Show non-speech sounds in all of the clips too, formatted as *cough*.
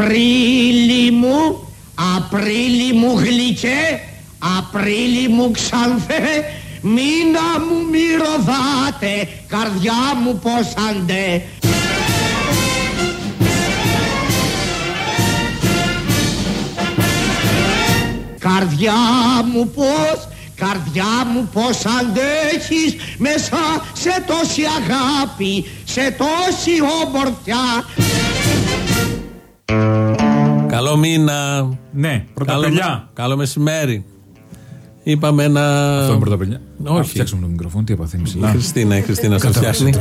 Απρίλη μου, Απρίλη μου γλυκέ, Απρίλη μου ξανθέ, μήνα μου μη ροδάτε, καρδιά μου πως αντέ. Καρδιά μου πως, καρδιά μου πως αντέχεις μέσα σε τόση αγάπη, σε τόση ομορφιά. Καλό μήνα. Ναι, πρωταπριλιά. Καλό, καλό μεσημέρι. Είπαμε ένα. Αυτό είναι πρωταπριλιά. Όχι. Α, φτιάξουμε το μικρόφωνο, τι έπαθε, Η Χριστίνα, η Χριστίνα σα Κατάλαβα φτιάχνει. το.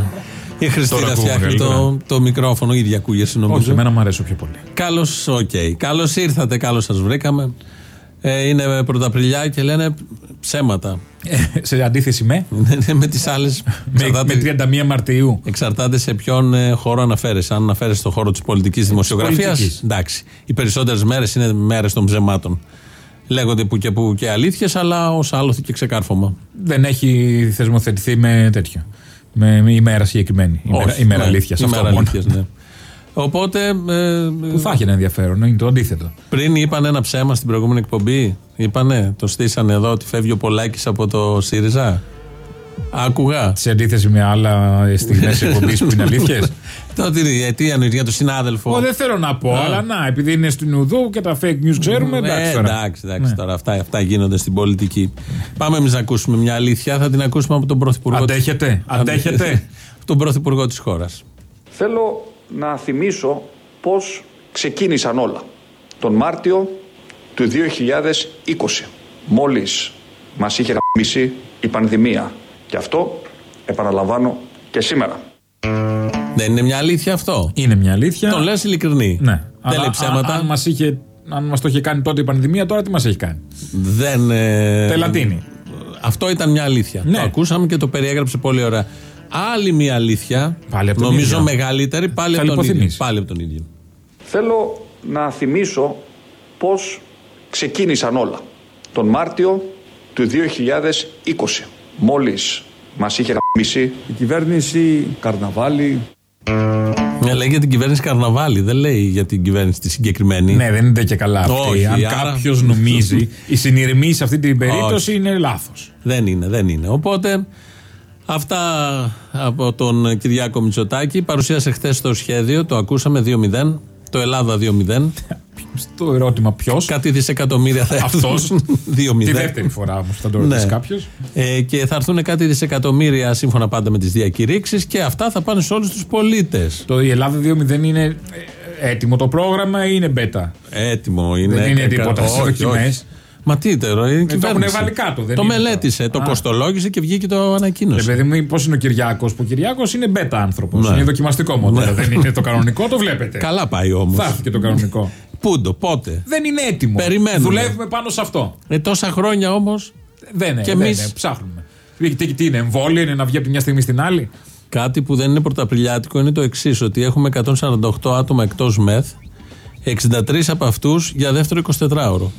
Η Χριστίνα Τώρα ακούγομαι φτιάχνει το, καλύτερα. το μικρόφωνο, ήδη ακούγεσαι Όχι, νομίζω. εμένα μου αρέσει πιο πολύ. Καλώς, οκ. Καλώς ήρθατε, καλώς σας βρήκαμε. Ε, είναι πρωταπριλιά και λένε ψέματα. Ε, σε αντίθεση με, *laughs* με τις άλλες. με, με 31 Μαρτίου. Εξαρτάται σε ποιον ε, χώρο αναφέρεσαι. Αν αναφέρεσαι στον χώρο της πολιτικής δημοσιογραφίας, πολιτικής. εντάξει. Οι περισσότερες μέρες είναι μέρες των ψεμάτων. Λέγονται που και που και αλήθειες, αλλά ως άλοθη και ξεκάρφωμα. Δεν έχει θεσμοθετηθεί με τέτοιο. Με, με ημέρα συγκεκριμένη. Ημέρα, Όχι, ημέρα ναι, αλήθειας. Αυτό ημέρα μόνο. αλήθειας, ναι. *laughs* Οπότε. ε, Που θα έχει ένα ενδιαφέρον, είναι το αντίθετο. πριν είπαν ένα ψέμα στην προηγούμενη εκπομπή. Είπανε, το στήσανε εδώ ότι φεύγει ο Πολάκης από το ΣΥΡΙΖΑ. Άκουγα. Σε αντίθεση με άλλα στιγμές *laughs* εκπομπής που είναι αλήθειες; Τότε ε, τι εννοεί για τον συνάδελφο. Εγώ δεν θέλω να πω, Α. αλλά να, επειδή είναι στην Ουδού και τα fake news ξέρουμε, εντάξει. Ε, τώρα. εντάξει, εντάξει Ναι. τώρα αυτά, αυτά γίνονται στην πολιτική. Πάμε εμείς να ακούσουμε μια αλήθεια. Θα την ακούσουμε από τον Πρωθυπουργό. της- Αντέχετε, *laughs* αντέχετε. τον Πρωθυπουργό της χώρας. Θέλω να θυμίσω πώς ξεκίνησαν όλα. Τον Μάρτιο του 2020, μόλις μας είχε γαμίσει η πανδημία. Και αυτό επαναλαμβάνω και σήμερα. Δεν είναι μια αλήθεια αυτό; Είναι μια αλήθεια. Τον λες ειλικρινή. Ναι. Δεν Αλλά λέει ψέματα. Αν, αν μας είχε, αν μας το είχε κάνει τότε η πανδημία, τώρα τι μας έχει κάνει; Δεν. Ε, Τελατίνη. Αυτό ήταν μια αλήθεια. Ναι. Το ακούσαμε και το περιέγραψε πολύ ωραία. Άλλη μια αλήθεια. Πάλι από τον νομίζω ίδιο. μεγαλύτερη πάλι Θα από τον ίδιο. λιποθυμήσει. Πάλι από τον ίδιο. Θέλω να θυμίσω πώς ξεκίνησαν όλα. Τον Μάρτιο του 2020, μόλις μας είχε γαμίσει Η κυβέρνηση Καρναβάλι Ναι, λέει για την κυβέρνηση Καρναβάλι, δεν λέει για την κυβέρνηση τη συγκεκριμένη. Ναι, δεν είναι και καλά αυτή. Όχι, αν άρα- κάποιος νομίζει, η συνειρμή σε αυτή την περίπτωση είναι λάθος. Δεν είναι, δεν είναι. Οπότε αυτά από τον Κυριάκο Μητσοτάκη. Παρουσίασε χθες το σχέδιο, το ακούσαμε 2-0. Το Ελλάδα 2-0. Στο ερώτημα ποιος; Κάτι δισεκατομμύρια θα έρθουν. Αυτός. 2-0. Τη δεύτερη φορά όμως θα το ρωτήσει Ναι. κάποιος. Ε, και θα έρθουν κάτι δισεκατομμύρια σύμφωνα πάντα με τις διακηρύξεις και αυτά θα πάνε σε όλους τους πολίτες. Το η Ελλάδα 2-0 είναι ε, έτοιμο το πρόγραμμα ή είναι μπέτα; Έτοιμο είναι. Δεν είναι κα- τίποτα στις όχι, δοκιμές. όχι. Μα τι τώρα, είναι η το έχουν κυβέρνηση. βάλει κάτω, δεν το είναι μελέτησε, το Α. κοστολόγησε και βγήκε το Ε, ανακοίνωσε. παιδί μου, πώς είναι ο Κυριάκος, που ο Κυριάκος είναι μπέτα άνθρωπος. Ναι. Είναι δοκιμαστικό μοντέλο. Ναι. Δεν είναι το κανονικό, το βλέπετε. Καλά πάει όμως. Θα έρθει και το κανονικό. Πούντο, πότε; δεν είναι έτοιμο. Περιμένουμε. Δουλεύουμε πάνω σε αυτό. Ε, τόσα χρόνια όμως. Δεν είναι. Και δεν εμείς- είναι, ψάχνουμε. Τι, τι, τι είναι, εμβόλιο είναι να βγει από τη μια στιγμή στην άλλη; Κάτι που δεν είναι πρωταπριλιάτικο είναι το εξής: Ότι έχουμε 148 άτομα εκτός ΜΕΘ, 63 από αυτούς για δεύτερο 24ωρο.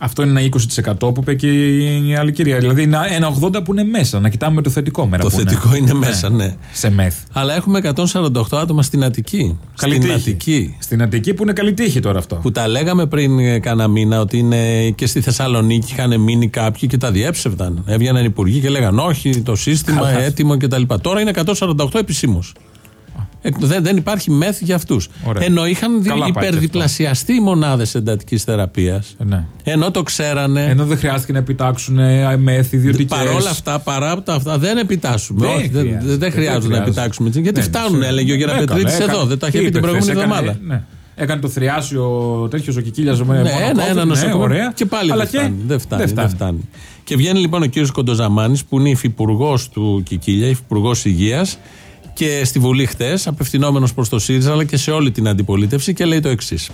Αυτό είναι ένα 20% που είπε και η άλλη κυρία. Δηλαδή είναι ένα 80% που είναι μέσα. Να κοιτάμε το θετικό μέρα. Το που θετικό είναι μέσα, ναι. Σε μεθ. Αλλά έχουμε 148 άτομα στην Αττική. Καλή στην τύχη. Αττική. Στην Αττική που είναι καλή τύχη τώρα αυτό. Που τα λέγαμε πριν ε, κάνα μήνα ότι είναι και στη Θεσσαλονίκη είχαν μείνει κάποιοι και τα διέψευδαν. Έβγαιναν υπουργοί και λέγαν Όχι, το σύστημα Καλά. έτοιμο κτλ. Τώρα είναι 148 επισήμως. Δεν, δεν υπάρχει μεθ για αυτούς. Ωραία. Ενώ είχαν δι- Καλά πάει και υπερδιπλασιαστεί οι μονάδες εντατικής θεραπείας. Ε, ναι. Ενώ το ξέρανε. Ενώ δεν χρειάστηκε να επιτάξουν ε, μεθ ιδιωτικές. Παρόλα αυτά, παρά από τα αυτά, δεν επιτάσσουμε. Δεν Όχι, δεν, χρειάζεται. δεν Δεν χρειάζεται να χρειάζεται. επιτάξουμε. Γιατί Ναι, φτάνουν, ναι. έλεγε ο Ναι, Γεραπετρίτη καλά, εδώ. έκανε- Δεν τα είχε πει είπε την προηγούμενη χθες, έκανε- εβδομάδα. ναι. Έκανε το θριάσιο τέτοιος ο Κικίλιας με Ναι, μόνο ένα, COVID, ένα ναι, νοσοκομείο. ωραία. Και πάλι Αλλά δεν φτάνει. Δεν φτάνει, δεν δεν φτάνει. Και βγαίνει λοιπόν ο κύριος Κοντοζαμάνης, που είναι υφυπουργός του Κικίλια, υφυπουργός υγείας, και στη Βουλή χτες, απευθυνόμενος προς το ΣΥΡΙΖΑ αλλά και σε όλη την αντιπολίτευση και λέει το εξής.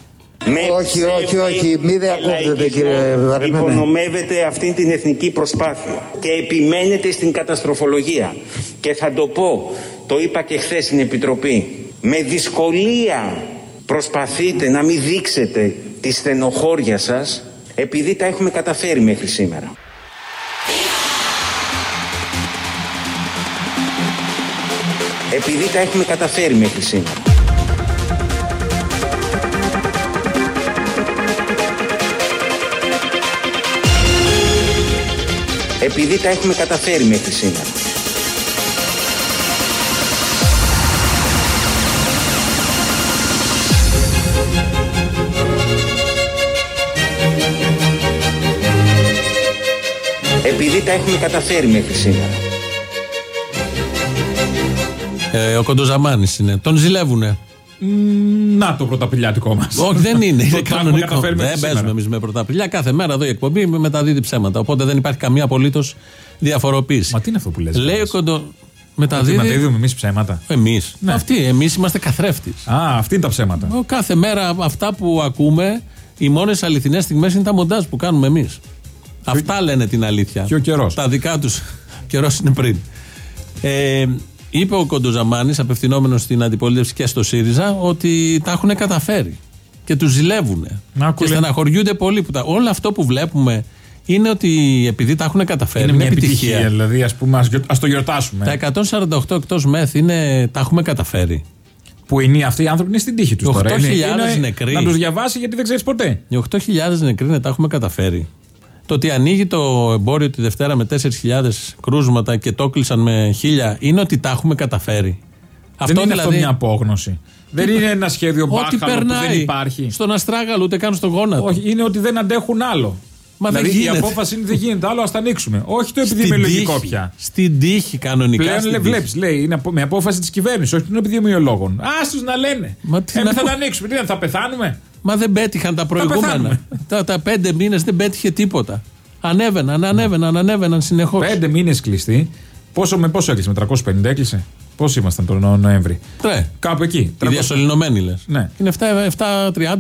όχι, όχι, όχι, μη διακόπτετε, κύριε Βαρεμένε. Υπονομεύετε αυτή την εθνική προσπάθεια και επιμένετε στην καταστροφολογία. Και θα το πω, το είπα και χθες στην Επιτροπή, με δυσκολία προσπαθείτε να μην δείξετε τη στενοχώρια σας επειδή τα έχουμε καταφέρει μέχρι σήμερα. επειδή τα έχουμε καταφέρει μέχρι σήμερα. Επειδή τα έχουμε καταφέρει μέχρι σήμερα. Επειδή τα έχουμε καταφέρει μέχρι σήμερα. Ε, ο Κοντοζαμάνης είναι. Τον ζηλεύουνε. Να το πρωταπηλιάτικό μας. Όχι, δεν είναι. είναι Το έχουμε κανονικό. καταφέρει μέχρι Δεν σήμερα. παίζουμε εμείς με πρωταπηλιά. Κάθε μέρα εδώ η εκπομπή μεταδίδει ψέματα. Οπότε δεν υπάρχει καμία απολύτως διαφοροποίηση. Μα τι είναι αυτό που λες, Λέει ο λες. Κοντο. Ότι Μεταδίδει. μεταδίδουμε εμείς ψέματα. Εμείς. Ναι. Αυτοί. Εμείς είμαστε καθρέφτη. Α, αυτή είναι τα ψέματα. Κάθε μέρα αυτά που ακούμε, οι μόνες αληθινές στιγμές είναι τα μοντάζ που κάνουμε εμείς. Αυτά λένε την αλήθεια. Και ο καιρός. Τα δικά τους. *laughs* καιρός είναι πριν. Ε, είπε ο Κοντοζαμάνης, απευθυνόμενος στην αντιπολίτευση και στο ΣΥΡΙΖΑ, ότι τα έχουν καταφέρει. Και τους ζηλεύουν. Να, Και κουλέ. στεναχωριούνται πολύ. Που τα, όλο αυτό που βλέπουμε είναι ότι επειδή τα έχουν καταφέρει. Είναι μια επιτυχία. Δηλαδή, ας πούμε, ας το γιορτάσουμε. Τα 148 εκτός μεθ είναι, τα έχουμε καταφέρει. Που είναι αυτοί οι άνθρωποι είναι στην τύχη τους τώρα. 8.000 Είναι- είναι- νεκροί. Να τους διαβάσει γιατί δεν ξέρεις ποτέ. Οι 8.000 νεκροί ναι, τα έχουμε καταφέρει. Το ότι ανοίγει το εμπόριο τη Δευτέρα με 4.000 κρούσματα και το κλείσαν με 1.000 είναι ότι τα έχουμε καταφέρει. δεν είναι αυτό μια απόγνωση. Δεν είναι ένα σχέδιο Ό,τι μπάχαλο που περνάει. δεν υπάρχει. Στον Αστράγαλο, ούτε καν στον γόνατο. Όχι, είναι ότι δεν αντέχουν άλλο. Μα δεν δηλαδή η γίνεται. απόφαση είναι δεν γίνεται άλλο, ας τα ανοίξουμε. Όχι το Στην επιδημιολογικό τύχη. πια. Στην τύχη κανονικά. Πλέον στην λέ, τύχη. βλέπεις, λέει, είναι απο- με απόφαση της κυβέρνησης, όχι των επιδημιολόγων. Α του να λένε. Μα τι Εμείς να θα πω- τα ανοίξουμε. Τι, θα πεθάνουμε; Μα δεν πέτυχαν τα προηγούμενα. πεθάνουμε. τα, τα πέντε μήνες δεν πέτυχε τίποτα. Ανέβαιναν, ανέβαιναν, ανέβαιναν συνεχώς. Πέντε μήνες κλειστή. Πόσο με πόσο έκλεισε, με 350 έκλεισε; Πώ ήμασταν τον Νο- Νοέμβρη; Ναι. Κάπου εκεί. Οι 300. διασωληνωμένοι λες. Ναι. Είναι 7,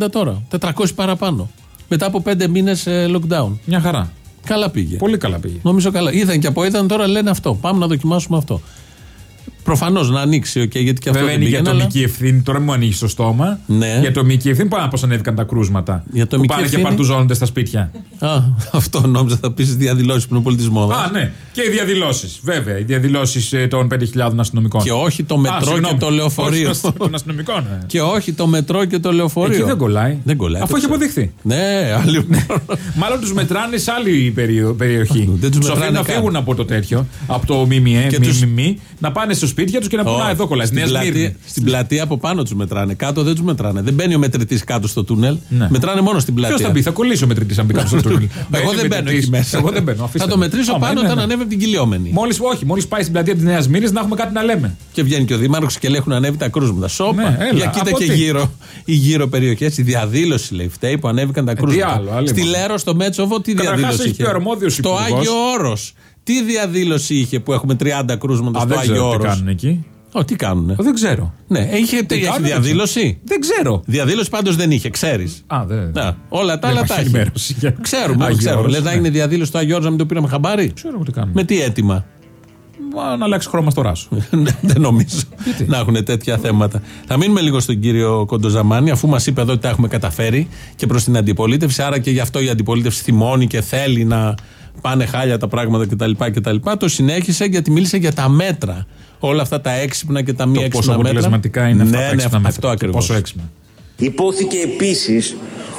7.30 τώρα. 400 παραπάνω. Μετά από πέντε μήνες lockdown. Μια χαρά. Καλά πήγε. Πολύ καλά πήγε. Νομίζω καλά. Είδαν και από είδαν τώρα λένε αυτό. Πάμε να δοκιμάσουμε αυτό. Προφανώς να ανοίξει, okay, γιατί και αυτό Βέβαια δεν είναι η πήγαινε, αλλά- ατομική ευθύνη. Τώρα μου ανοίγεις το στόμα. Ναι. Η ατομική ευθύνη. Πάμε πώ ανέβηκαν τα κρούσματα. Η ατομική που πάνε ευθύνη- και παρτουζώνονται στα σπίτια. Α, αυτό νόμιζα θα πεις διαδηλώσεις που είναι πολιτισμός. Α, ναι. Και οι διαδηλώσεις. Βέβαια. Οι διαδηλώσεις των 5.000 αστυνομικών. Και όχι το Α, μετρό και συγγνώμη. το λεωφορείο. Όχι των αστυνομικών. ναι. Και όχι το μετρό και το λεωφορείο. Εκεί δεν κολλάει. Δεν κολλάει. Αφού το έχει ξέρω. αποδειχθεί. Ναι, άλλη. Μάλλον τους μετράνε σε άλλη περιο- περιοχή. Δεν τους Τους αφήνουν μετράνε να καν. φύγουν από το τέτοιο, από το ΜΜΕ, Και τους- ΜΜΜ, να πάνε στο σπίτια τους και να πούνε Α, εδώ κολλάει. στην, Νέα πλατεία, Σμύρνη. στην πλατεία από πάνω τους μετράνε. Κάτω δεν τους μετράνε. Δεν μπαίνει ο μετρητής κάτω στο τούνελ. Ναι. Μετράνε μόνο στην πλατεία. Ποιος θα μπει, θα κολλήσει ο μετρητής αν μπει κάτω στο *laughs* τούνελ. Εγώ δεν μπαίνω εκεί μέσα. Εγώ δεν μπαίνω. αφήστε Θα το με. μετρήσω Άμα πάνω είναι, όταν ναι. ανέβει από την κυλιόμενη. Μόλις, όχι, μόλις πάει στην πλατεία της Νέας Μύρνη να έχουμε κάτι να λέμε. Και βγαίνει και ο Δήμαρχος και λέει έχουν ανέβει τα κρούσματα. Σόπα. Ναι, έλα, Για κοίτα από και τι; γύρω. Οι γύρω περιοχέ. Η διαδήλωση λέει φταίει που ανέβηκαν τα κρούσματα. Ε, άλλο, άλλη Στη μόνο. Λέρο, στο Μέτσοβο, τι Καταρχάς, διαδήλωση έχει πει ο αρμόδιος Στο υπουργός. Άγιο Όρος. Τι διαδήλωση είχε που έχουμε 30 κρούσματα Α, στο δεν Άγιο ξέρω τι Όρος; κάνουν εκεί. Ω, τι κάνουνε; Ω, Δεν ξέρω. Ναι, είχε, έχει κάνουν, δεν διαδήλωση. Δεν ξέρω. Διαδήλωση πάντως δεν είχε, ξέρεις. Α, δεν. Να, όλα τα Δεν άλλα τα υπάρχει έχει. ενημέρωση για Ξέρουμε, Άγιο ξέρουμε. Όρος, Λες να ναι. έγινε διαδήλωση στο Άγιο Όρος να μην το πήραμε χαμπάρι; Ξέρω εγώ τι κάνουν. Με τι αίτημα; Μα, Να αλλάξει χρώμα στο ράσο. *laughs* Ναι, δεν νομίζω να έχουν τέτοια θέματα. Θα μείνουμε λίγο στον κύριο Κοντοζαμάνη, αφού μας είπε εδώ ότι τα έχουμε καταφέρει και προς την αντιπολίτευση. Άρα και γι' αυτό η αντιπολίτευση θυμώνει και θέλει να πάνε χάλια τα πράγματα κτλ. κτλ. Το συνέχισε γιατί μίλησε για τα μέτρα. Όλα αυτά τα έξυπνα και τα μη Το έξυπνα πόσο μέτρα. αποτελεσματικά είναι αυτά ναι, τα ναι, έξυπνα μέτρα. αυτό ακριβώς. Πόσο έξυπνα. Υπόθηκε επίσης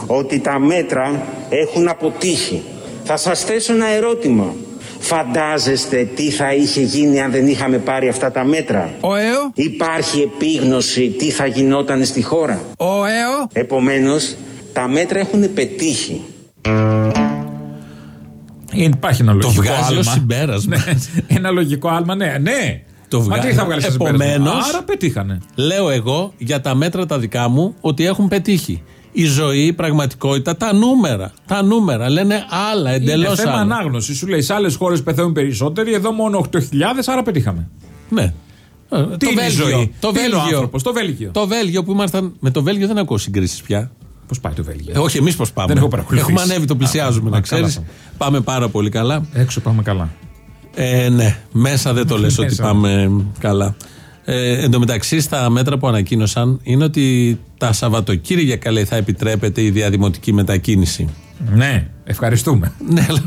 ότι τα μέτρα έχουν αποτύχει. Θα σας θέσω ένα ερώτημα. Φαντάζεστε τι θα είχε γίνει αν δεν είχαμε πάρει αυτά τα μέτρα; Ο ΕΟ, Υπάρχει επίγνωση τι θα γινόταν στη χώρα; ο ΕΟ, Επομένως, τα μέτρα έχουν πετύχει. Υπάρχει ένα λογικό βγάζει ως άλμα. συμπέρασμα. Ναι, ένα λογικό άλμα, ναι. ναι. Το Μα βγάζει. τι θα βγάλεις σαν συμπέρασμα; Επομένως- Άρα πετύχανε. Λέω εγώ για τα μέτρα τα δικά μου ότι έχουν πετύχει. Η ζωή, η πραγματικότητα, τα νούμερα. Τα νούμερα λένε άλλα, εντελώς Είναι θέμα άλλα. ανάγνωση. Σου λέει σε άλλες χώρες πεθαίνουν περισσότεροι, εδώ μόνο 8.000, άρα πετύχαμε. Ναι. Ε, Τι το είναι η Βέλγιο. ζωή, Το τι είναι ο Βέλγιο. άνθρωπος, το Βέλγιο. Το Βέλγιο που ήμασταν. Με το Βέλγιο δεν ακούω συγκρίσεις πια. Πώς πάει το Βέλγιο; Ε, όχι, εμείς πώς πάμε. Δεν έχω παρακολουθήσει. Έχουμε ανέβει, το πλησιάζουμε, Α, να α, ξέρεις. καλά. Πάμε πάρα πολύ καλά. Έξω πάμε καλά. Ε, ναι, μέσα δεν το *laughs* λες ότι Μέσα. πάμε καλά. Ε, εν τω μεταξύ, στα μέτρα που ανακοίνωσαν είναι ότι τα Σαββατοκύριακα λέει, θα επιτρέπεται η διαδημοτική μετακίνηση. Ναι, ευχαριστούμε. Ναι, αλλά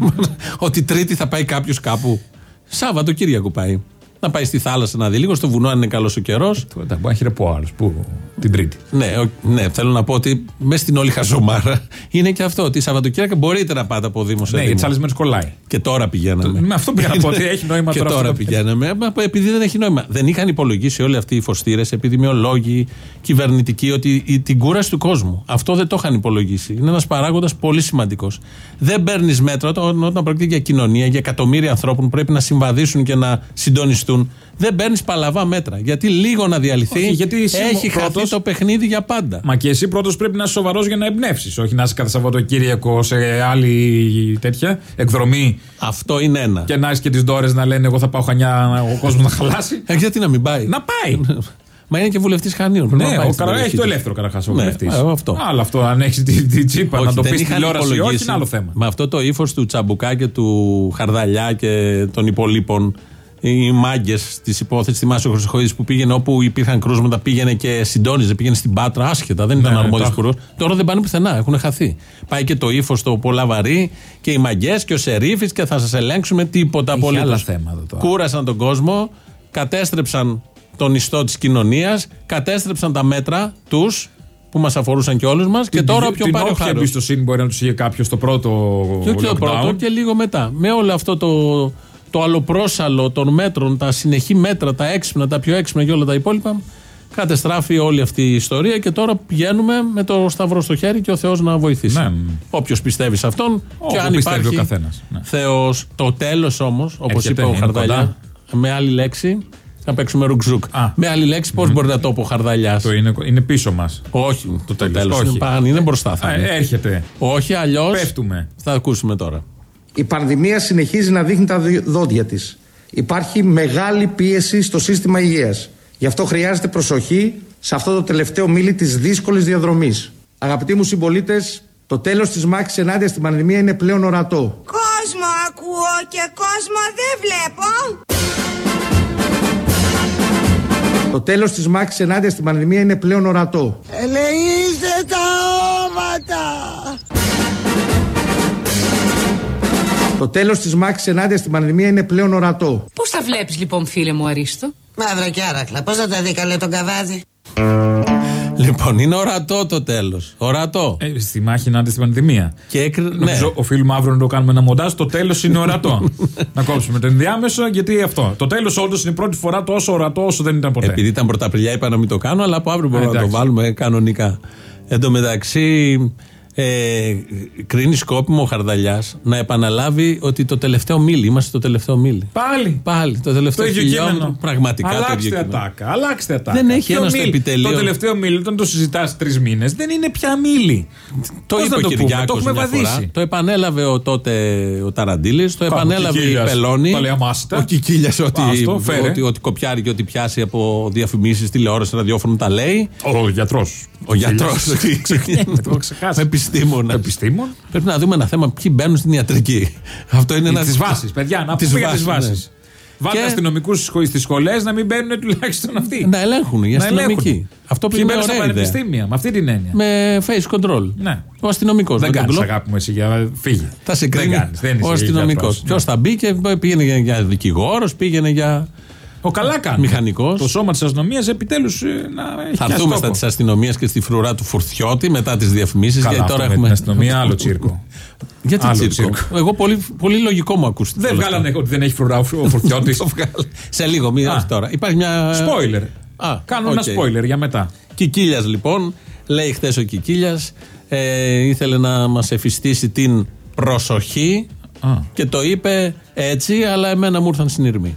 ότι Τρίτη θα πάει κάποιος κάπου. Σάββατο Κύριακο πάει. Να πάει στη θάλασσα να δει λίγο, στο βουνό αν είναι καλός ο καιρός. Μπορεί να χειρεπώ άλλο που την Τρίτη. Ναι, ο- ναι, θέλω να πω ότι μέσα στην όλη χαζομάρα *laughs* είναι και αυτό. Ότι Σαββατοκύριακα μπορείτε να πάτε από Δήμο σε Ναι, Δήμο. τι άλλες μέρες κολλάει. Και τώρα πηγαίναμε. Με αυτό πήγα να πω ότι έχει νόημα *laughs* και τώρα τώρα αυτό το- πηγαίναμε. Μα, Επειδή δεν έχει νόημα. Δεν είχαν υπολογίσει όλοι αυτοί οι φωστήρες, επιδημιολόγοι, κυβερνητικοί, ότι η- την κούραση του κόσμου. Αυτό δεν το είχαν υπολογίσει. Είναι ένας παράγοντας πολύ σημαντικός. Δεν παίρνεις μέτρα όταν, όταν πρόκειται για κοινωνία, για εκατομμύρια ανθρώπων που πρέπει να συμβαδίσουν και να συντονιστούν. Δεν παίρνεις παλαβά μέτρα. Γιατί λίγο να διαλυθεί, Όχι, γιατί εσύ έχει πρώτος- χαθεί το παιχνίδι για πάντα. Μα και εσύ πρώτος πρέπει να είσαι σοβαρός για να εμπνεύσεις. Όχι να είσαι κάθε Σαββατοκύριακο σε άλλη τέτοια εκδρομή Αυτό είναι ένα. και να έχεις και τις δώρες να λένε Εγώ θα πάω χανιά, ο κόσμος να χαλάσει. Ε, γιατί να μην πάει; να πάει. Μα είναι και βουλευτής Χανίων. πρέπει να ναι, πάει ο στην Καρα... περιοχή έχει το του. ελεύθερο καταρχά ο Ναι, βουλευτής. ε, αυτό. Άλλο αυτό, αν έχεις την τη τσίπα να Όχι, το δεν πεις στην είχαν τηλεόραση ή όχι, υπολογίσει. είναι άλλο θέμα. Με αυτό το ύφος του Τσαμπουκά και του Χαρδαλιά και των υπολείπων, οι μάγκες της υπόθεσης, θυμάσαι ο Χρυσοχοίδης που πήγαινε όπου υπήρχαν κρούσματα, πήγαινε και συντόνιζε, πήγαινε στην Πάτρα, άσχετα, δεν ήταν ναι, αρμόδιος τα- υπουργό. Τώρα δεν πάνε πουθενά, έχουν χαθεί. Πάει και το ύφος το πολλά βαρύ και οι μαγκέ και ο Σερίφης και θα σας ελέγξουμε τίποτα Είχε απολύτως. άλλα θέματα τώρα. Κούρασαν τον κόσμο, κατέστρεψαν τον ιστό της κοινωνίας, κατέστρεψαν τα μέτρα τους που μας αφορούσαν και όλους μας και Την- τώρα όποιο την πάρει ο όποια χάρος. εμπιστοσύνη μπορεί να τους είχε κάποιος στο πρώτο Και όχι το lockdown. πρώτο και λίγο μετά. Με όλο αυτό το, το αλλοπρόσαλο των μέτρων, τα συνεχή μέτρα, τα έξυπνα, τα πιο έξυπνα και όλα τα υπόλοιπα, κατεστράφει όλη αυτή η ιστορία και τώρα πηγαίνουμε με το σταυρό στο χέρι και ο Θεός να βοηθήσει. Ναι. Όποιος πιστεύει σε αυτόν Όπου και αν πιστεύει υπάρχει ο καθένας, ναι. Θεός. Το τέλος όμως, όπως Έρχεται, είπε ο είναι Χαρδαλιά, κοντά. με άλλη λέξη. Θα παίξουμε ρουκζούκ. Α. Με άλλη λέξη, πώς μπορεί να το πει ο Χαρδαλιάς; Το είναι, είναι πίσω μας. Όχι, το τέλος. τέλο. Όχι. Είναι, πάνω, είναι μπροστά. Θα είναι. έρχεται. Όχι, αλλιώς. Πέφτουμε. Θα ακούσουμε τώρα. Η πανδημία συνεχίζει να δείχνει τα δι- δόντια της. Υπάρχει μεγάλη πίεση στο σύστημα υγείας. Γι' αυτό χρειάζεται προσοχή σε αυτό το τελευταίο μίλη της δύσκολης διαδρομής. Αγαπητοί μου συμπολίτες, το τέλος της μάχης ενάντια στην πανδημία είναι πλέον ορατό. Κόσμο ακούω και κόσμο δεν βλέπω. Το τέλος της μάχης ενάντια στην πανδημία είναι πλέον ορατό. Ελεήστε τα όματα. Το τέλος της μάχης ενάντια στην πανδημία είναι πλέον ορατό. Πώς τα βλέπεις λοιπόν φίλε μου Αρίστο; Μαύρα και άρακλα, πώς θα τα δει καλέ τον καβάδι. Λοιπόν, είναι ορατό το τέλος. Ορατό. Ε, στη μάχη ενάντια στην πανδημία. Και έκρι... ναι. Νομίζω οφείλουμε αύριο να το κάνουμε ένα μοντάζ. Το τέλος είναι ορατό. *laughs* να κόψουμε το ενδιάμεσο, γιατί αυτό. Το τέλος όντως είναι η πρώτη φορά τόσο ορατό όσο δεν ήταν ποτέ. Επειδή ήταν πρωταπριλιά, είπα να μην το κάνω, αλλά από αύριο μπορούμε Α, να το εντάξει. βάλουμε κανονικά. Εν τω μεταξύ, ε, κρίνει σκόπιμο ο Χαρδαλιάς να επαναλάβει ότι το τελευταίο μίλι, είμαστε το τελευταίο μίλι. Πάλι. Πάλι, το Το τελευταίο ίδιο χιλιόμετρο. κείμενο. Πραγματικά το ίδιο Αλλάξτε κείμενο. ατάκα. Αλλάξτε ατάκα. Δεν έχει Ποιο ένα στο μίλι; επιτελείο. Το τελευταίο μίλι, όταν το συζητάς τρεις μήνες, δεν είναι πια μίλι. Το Πώς είπε να ο το πούμε, Κυριάκος το έχουμε μια φορά. βαδίσει. Το επανέλαβε ο τότε ο Ταραντήλης, το Πάμε, επανέλαβε η Κικίλιας, Πελώνη. τα λέει αμάσιτα. Ο Κικίλιας ότι, Άστο, φέρε. ότι, ότι κοπιάρει και ότι πιάσει από διαφημίσεις, τηλεόραση, ραδιόφωνο τα λέει. Ο γιατρός. Ο γιατρός. το έχω ξεχάσει. Επιστήμονας. Επιστήμον. Πρέπει να δούμε ένα θέμα ποιοι μπαίνουν στην ιατρική. Αυτό είναι ένα. Τις βάσεις, παιδιά, να Τις πούμε για τις βάσεις, ναι. βάσει. Βάλτε Και- αστυνομικούς στις σχολές να μην μπαίνουν τουλάχιστον αυτοί. Να ελέγχουν οι Να αστυνομικοί. ελέγχουν. Αυτό Ποιοι πριν είναι μπαίνουν στα ωραία ιδέα. πανεπιστήμια, με αυτή την έννοια. Με face control. Ναι. Ο αστυνομικός. Δεν κάνεις αγάπη μου εσύ για φύγει. Θα σε κρίνει Δεν κάνεις, δεν είσαι ο αστυνομικός. γιατρός. Ποιος θα μπει και πήγαινε για, για δικηγόρος, πήγαινε για. Ο καλά κάνει. Μηχανικός. Το σώμα της αστυνομίας επιτέλους να έχει Θα πιάσει έρθουμε τόπο. στα τη αστυνομία και στη φρουρά του Φουρτιώτη μετά τις διαφημίσεις. Καλά, Γιατί αυτό τώρα με έχουμε. την αστυνομία άλλο τσίρκο. Γιατί άλλο τσίρκο; τσίρκο. Εγώ πολύ, πολύ λογικό μου ακούστηκε. Δεν όλο αυτό. βγάλανε ότι δεν έχει φρουρά ο Φουρτιώτης. *laughs* Το βγάλε. Σε λίγο, μην Α. όχι τώρα. Υπάρχει μια. Spoiler. Α, Κάνω ένα ok. spoiler για μετά. Κικίλιας λοιπόν, λέει χθες ο Κικίλιας, ε, ήθελε να μας εφιστήσει την προσοχή Α. και το είπε έτσι, αλλά εμένα μου ήρθαν συνειρμοί.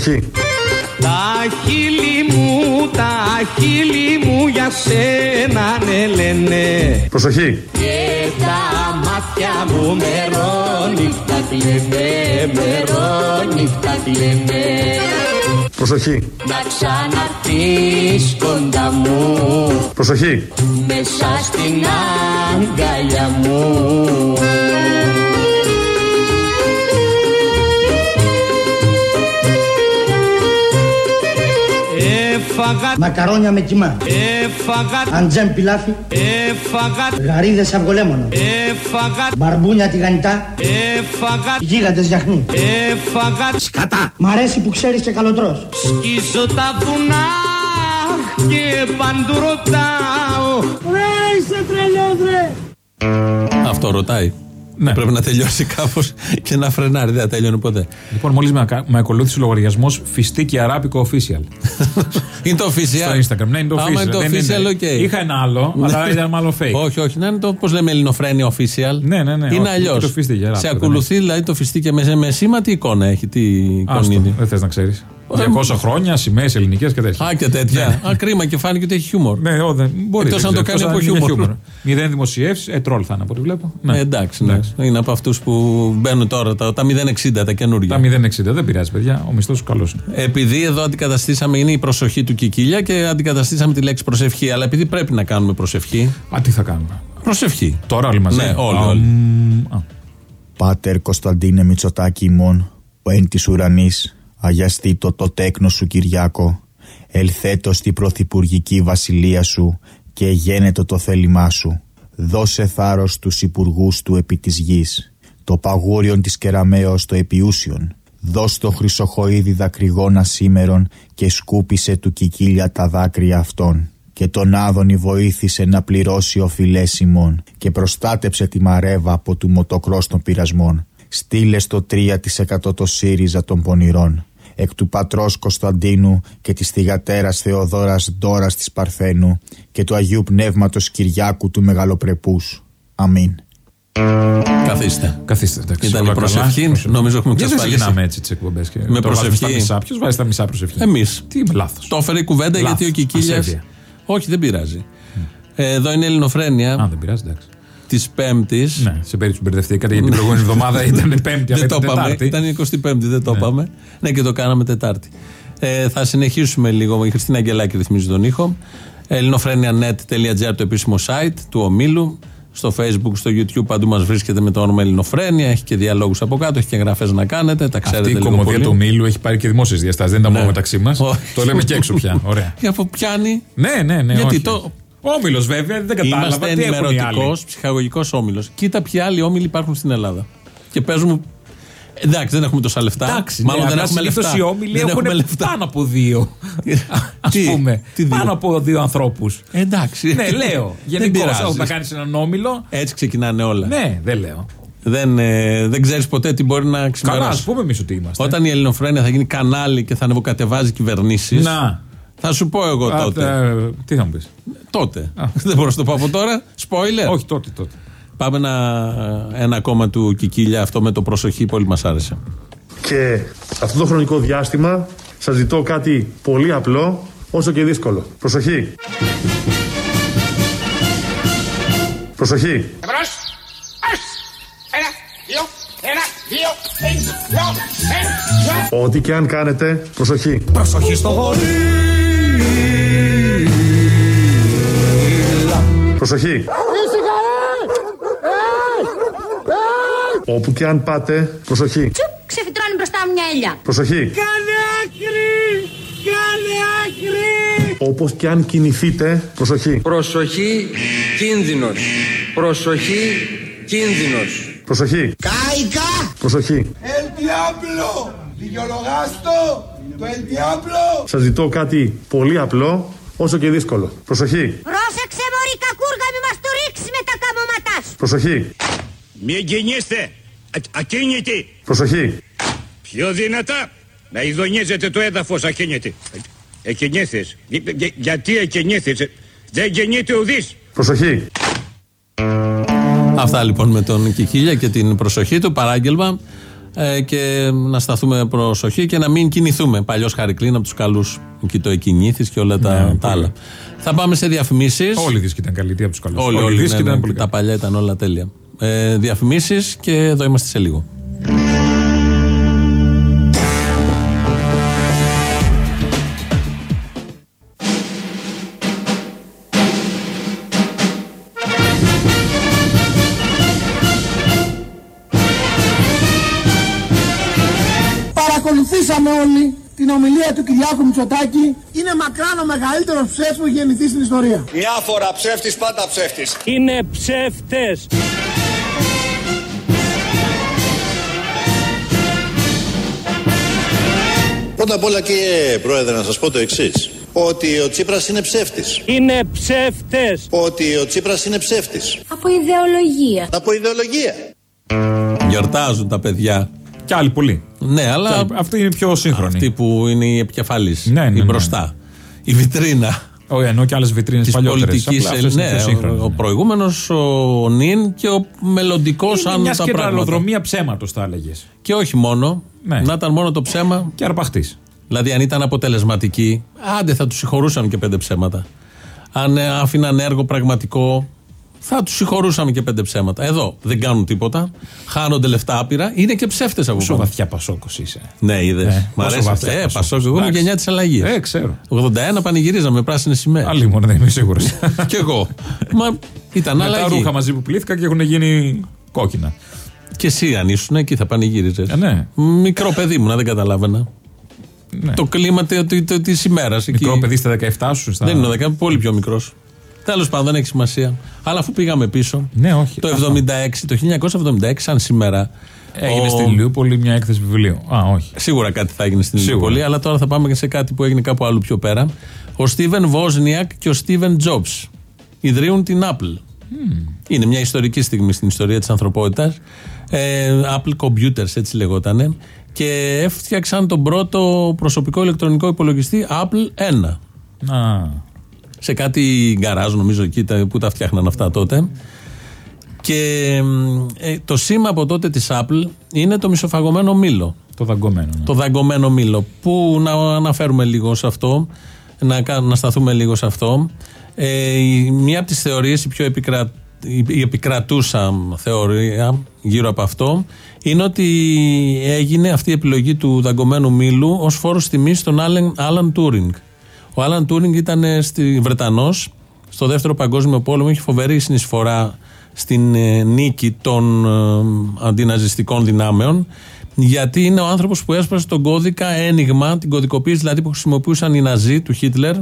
Προσοχή. Τα χείλη μου, τα χείλη μου για σένα ναι λένε Προσοχή. Και τα μάτια μου μερόνυχτα κλαίνε Μερόνυχτα κλαίνε Προσοχή. Να ξαναρθείς κοντά μου Προσοχή. Μέσα στην αγκαλιά μου Έφαγα, Μακαρόνια με κιμά. έφαγα, Αντζέμ πιλάφι. έφαγα, Γαρίδες αυγολέμονο. έφαγα, Μπαρμπούνια τηγανιτά. έφαγα, Γίγαντες γιαχνί. έφαγα Σκατά Μ' αρέσει που ξέρεις και καλοτρός. Σκίζω τα βουνά και παντού ρωτάω Ρε είσαι τρελός ρε. Αυτό ρωτάει. Ναι. Πρέπει να τελειώσει κάπως και να φρενάρει. Δεν θα τελειώνει ποτέ. Λοιπόν, μόλις με, ακα- με ακολούθησε ο λογαριασμός Φιστίκι Αράπικο Official. *laughs* είναι το official. Στο Instagram. Ναι, είναι το official. Άμα είναι το Δεν είναι- official, ok. Είχα ένα άλλο, Ναι. αλλά ήταν μάλλον fake. Όχι, όχι, να είναι το πώς λέμε ελληνοφρένια official. Ναι, ναι, ναι, Είναι όχι, αλλιώς. το φιστίκι αράπ, Σε δεν ακολουθεί δηλαδή το φιστίκι με, με σήμα τι εικόνα έχει, τι Άστο, εικονίδι. δεν θες να ξέρεις. 200 χρόνια, σημαίες ελληνικές και τέτοια. Α, και τέτοια. Α, κρίμα και φάνηκε ότι έχει χιούμορ. Ναι, ό, δεν, μπορεί. Εκτός δεν αν το ξέρω. κάνει Εκτός από αν είναι χιούμορ. Μηδέν δημοσιεύσεις, ε, τρόλ θα είναι από ό,τι βλέπω. Ναι. Ε, εντάξει, ναι. είναι από αυτούς που μπαίνουν τώρα τα, τα 060, τα καινούργια. Τα 060 δεν πειράζει, παιδιά. Ο μισθός καλός είναι. Επειδή εδώ αντικαταστήσαμε, είναι η προσοχή του Κικίλια και αντικαταστήσαμε τη λέξη προσευχή. Αλλά επειδή πρέπει να κάνουμε προσευχή. Α, τι θα κάνουμε; Προσευχή. Τώρα όλοι μαζί. Ναι, όλοι. Α, όλοι. μ, α. Πάτερ Κωνσταντίνε Μητσοτάκη ημών, ο εν της ουρανής, αγιαστεί το το τέκνο σου Κυριάκο, ελθέτω στη πρωθυπουργική βασιλεία σου και γένετο το θέλημά σου. Δώσε θάρρος τους υπουργούς του επί της γης, το παγούριον της κεραμαίως το επιούσιον. Δώσ' το χρυσοχοίδι δακρυγόνα σήμερον και σκούπισε του κικίλια τα δάκρυα αυτών και τον Άδωνη βοήθησε να πληρώσει οφειλές ημών και προστάτεψε τη Μαρέβα από του μοτοκρός των πειρασμών. Στείλε στο 3% το ΣΥΡΙΖΑ των πονηρών. Εκ του πατρός Κωνσταντίνου και της θυγατέρας Θεοδόρας Ντόρας της Παρθένου και του Αγίου Πνεύματος Κυριάκου του Μεγαλοπρεπούς. Αμήν. Καθίστε. Καθίστε, εντάξει. Ήταν η όλα προσευχή, καλά. νομίζω έχουμε Γιατί δεν εξασφαλίσει. ξεκινάμε έτσι τις εκπομπές. Με προσευχή. Στα μισά. Ποιο βάζεις τα μισά προσευχή. Εμείς. Τι λάθος. Το έφερε η κουβέντα Λάθος. γιατί ο Κικίλια. Ασέβεια. Όχι, δεν πειράζει. Ε, εδώ είναι η Ελληνοφρένεια. Α, δεν πειράζει, εντάξει. Της Πέμπτης. Ναι, σε περίπτωση που μπερδευτήκατε γιατί την προηγούμενη εβδομάδα *laughs* ήταν Πέμπτη, αλλά Δεν το ήταν είπαμε. Τετάρτη. Ήταν 25η, δεν το είπαμε. Ναι, και το κάναμε Τετάρτη. Ε, θα συνεχίσουμε λίγο. Η Χριστίνα Αγγελάκη ρυθμίζει τον ήχο. ελληνοφρένια.net.gr το επίσημο site του ομίλου. Στο facebook, στο youtube παντού μας βρίσκεται με το όνομα Ελληνοφρένια. Έχει και διαλόγους από κάτω, έχει και εγγραφέ να κάνετε. Τα ξέρετε Αυτή η λίγο κομμωδία πολύ. του Μήλου έχει πάρει και δημόσιες διαστάσεις. Δεν ήταν μόνο Ναι. μεταξύ μας. Όχι. Το λέμε και έξω πια. Ωραία. *laughs* Και αφού πιάνει. Ναι, ναι, ναι. Γιατί όχι. το- Όμιλος βέβαια, δεν κατάλαβα. Είμαστε τι έχουν οι άλλοι; ενημερωτικός, ψυχαγωγικός όμιλος. Κοίτα ποιοι άλλοι όμιλοι υπάρχουν στην Ελλάδα. Και παίζουν. Εντάξει, δεν έχουμε τόσα λεφτά. Εντάξει, Μάλλον ναι, δεν απλά έχουμε συνήθως λεφτά. οι όμιλοι δεν έχουν έχουμε λεφτά. πάνω από δύο. *laughs* Α Τι, πούμε. τι δύο; Πάνω από δύο ανθρώπους. Εντάξει. Ναι, λέω. Δεν Γενικώς, πειράζει. όταν κάνει έναν όμιλο. Έτσι ξεκινάνε όλα. Ναι, δεν λέω. Δεν, ε, δεν ξέρεις ποτέ τι μπορεί να Καλά, ας ξημερώσει. πούμε εμείς ότι είμαστε. Όταν η Ελληνοφρένεια θα γίνει κανάλι και θα ανεβοκατεβάζει κυβερνήσεις. Να. Θα σου πω εγώ Α, τότε. ε, Τι θα μου πεις; τότε. *laughs* δεν μπορώ να σου το πω από τώρα. Spoiler. Όχι, τότε, τότε. Πάμε ένα, ένα ακόμα του Κικίλια αυτό με το προσοχή. Πολύ μας άρεσε. Και αυτό το χρονικό διάστημα σας ζητώ κάτι πολύ απλό, όσο και δύσκολο. Προσοχή. Προσοχή. Εμπρός. Ας. Ένα, δύο, ένα, δύο, τρεις, δυο, ένα, δυο. Ό,τι και αν κάνετε, προσοχή. Προσοχή στο γορίλα. Προσοχή. Όπου και αν πάτε, προσοχή. Ξεφυτρώνει μπροστά μου μια ελιά. Προσοχή. Κάνε άκρη. Κάνε άκρη. Όπως και αν κινηθείτε, προσοχή. Προσοχή, κίνδυνος. Προσοχή, κίνδυνος. Προσοχή. Κάικα. Προσοχή. El diablo. Δικαιολογάστο. Το El diablo. Σας ζητώ κάτι πολύ απλό, όσο και δύσκολο. Προσοχή. Πρόσεξε μωρή κακούργα μη μας το ρίξει με τα καμώματά σου. Προσοχή. Μην κινείστε. Α- Ακίνητοι. Προσοχή. Πιο δυνατά. Να ειδονίζετε το έδαφος ακίνητοι. Εκινήθης. Για- για- Γιατί εκινήθης; Δεν κινείται ουδής. Προσοχή. Αυτά λοιπόν με τον Κικίλια και την προσοχή του. Παράγγελμα ε, και να σταθούμε προσοχή και να μην κινηθούμε. Παλιός Χαρικλίν από τους καλούς. Εκεί το εκκινήθη και όλα τα, Ναι, τα άλλα. Θα πάμε σε διαφημίσεις. Όλη η δίσκη ήταν καλύτερη από τους καλούς. Όλοι, όλοι, ναι, ναι, τα παλιά ήταν όλα τέλεια. Ε, διαφημίσεις και εδώ είμαστε σε λίγο. Παρακολουθήσαμε όλοι την ομιλία του Κυριάκου Μητσοτάκη. Είναι μακράν ο μεγαλύτερος ψεύτης που έχει γεννηθεί στην ιστορία. Μια φορά ψεύτης, πάντα ψεύτης. Είναι ψεύτες. Πρώτα απ' όλα κύριε Πρόεδρε να σας πω το εξής. Ότι ο Τσίπρας είναι ψεύτης. Είναι ψεύτες. Ότι ο Τσίπρας είναι ψεύτης. Από ιδεολογία. Από ιδεολογία. Γιορτάζουν τα παιδιά. Κι άλλοι πολλοί. Ναι, αλλά. Κι άλλοι- Αυτή είναι πιο σύγχρονη. Αυτή που είναι η επικεφαλής. Ναι, ναι, η ναι. μπροστά. Η βιτρίνα. Όχι, ενώ και άλλες βιτρίνες Της παλιότερες. πολιτικής Ναι, ο, ο προηγούμενος, ο νυν και ο μελλοντικός, αν Μιας τα πράγματα. σκεταλοδρομία ψέματος, θα έλεγες. Και όχι μόνο. Ναι. Να ήταν μόνο το ψέμα. Και αρπαχτής. Δηλαδή, αν ήταν αποτελεσματικοί, άντε θα τους συγχωρούσαμε και πέντε ψέματα. Αν ε, άφηναν έργο πραγματικό, θα τους συγχωρούσαμε και πέντε ψέματα. Εδώ δεν κάνουν τίποτα. Χάνονται λεφτά άπειρα. Είναι και ψεύτες από Πόσο πάνω. βαθιά πασόκος είσαι. Ναι, είδες. Ε, Μ' πόσο αρέσει αυτό. βαθιά Ε, Πασόκος. Πασόκ. Εγώ είμαι Εντάξει. γενιά της αλλαγής. Ε, ξέρω. 81 πανηγυρίζαμε με πράσινες σημαίες. Άλλη μόνο δεν είμαι σίγουρος. *laughs* Κι εγώ. Μα ήταν Με τα αλλαγή. ρούχα μαζί που πλήθηκα και έχουν γίνει κόκκινα. Και εσύ αν ήσουν εκεί θα πανηγύριζες. Ε, ναι. Μικρό παιδί μου, να δεν καταλάβαινα. Ναι. Το κλίμα της ημέρας. Μικρό παιδί στα 17 σου. Στα... Δεν είναι 10, πολύ πιο μικρός. Τέλος πάντων, δεν έχει σημασία. Αλλά αφού πήγαμε πίσω. Ναι, όχι. Το αυτό. 76, το 1976, σαν σήμερα. Έγινε ο- στην Ηλιούπολη μια έκθεση βιβλίου. Α, όχι. Σίγουρα κάτι θα έγινε στην Σίγουρα. Ηλιούπολη, αλλά τώρα θα πάμε και σε κάτι που έγινε κάπου αλλού πιο πέρα. Ο Στίβεν Βόσνιακ και ο Στίβεν Τζόμπς ιδρύουν την Apple. Είναι μια ιστορική στιγμή στην ιστορία της ανθρωπότητας. Ε, Apple Computers έτσι λεγότανε. Και έφτιαξαν τον πρώτο προσωπικό ηλεκτρονικό υπολογιστή Apple 1 Α, σε κάτι γκαράζ νομίζω εκεί τα- που τα φτιάχναν αυτά τότε. Και μ, ε, το σήμα από τότε της Apple είναι το μισοφαγωμένο μήλο. το δαγκωμένο. ναι. Το δαγκωμένο μήλο. Που να αναφέρουμε λίγο σε αυτό, να, κα- να σταθούμε λίγο σε αυτό. Ε, η- μία από τις θεωρίες, η πιο επικρα, η, η επικρατούσα θεωρία γύρω από αυτό, είναι ότι έγινε αυτή η επιλογή του δαγκωμένου μήλου ως φόρος τιμής στον Άλεν, Άλαν Τούρινγκ. Ο Άλαν Τούρινγκ ήταν ε, στη, Βρετανός, στο δεύτερο παγκόσμιο πόλεμο, είχε φοβερή συνεισφορά στην ε, νίκη των ε, αντιναζιστικών δυνάμεων γιατί είναι ο άνθρωπος που έσπασε τον κώδικα ένιγμα, την κωδικοποίηση δηλαδή που χρησιμοποιούσαν οι Ναζί του Χίτλερ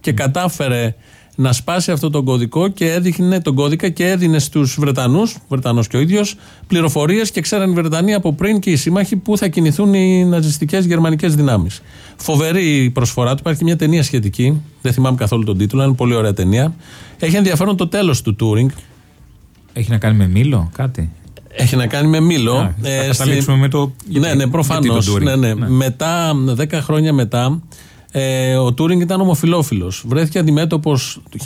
και κατάφερε να σπάσει αυτό τον κωδικό και έδειχνε τον κώδικα και έδινε στους Βρετανούς, Βρετανός και ο ίδιος, πληροφορίες και ξέραν οι Βρετανοί από πριν και οι σύμμαχοι που θα κινηθούν οι ναζιστικές γερμανικές δυνάμεις. Φοβερή η προσφορά του, υπάρχει και μια ταινία σχετική, δεν θυμάμαι καθόλου τον τίτλο, είναι πολύ ωραία ταινία. Έχει ενδιαφέρον το τέλος του Τούρινγκ, Έχει να κάνει με μήλο, κάτι; έχει να κάνει με μήλο. Α, Ε, θα καταλήξουμε με το- Ναι, γιατί- ναι, προφανώ. γιατί τον Turing. Ναι, ναι. Ναι. Μετά, δέκα χρόνια μετά, ε, ο Τούρινγκ ήταν ομοφιλόφιλο. Βρέθηκε αντιμέτωπος το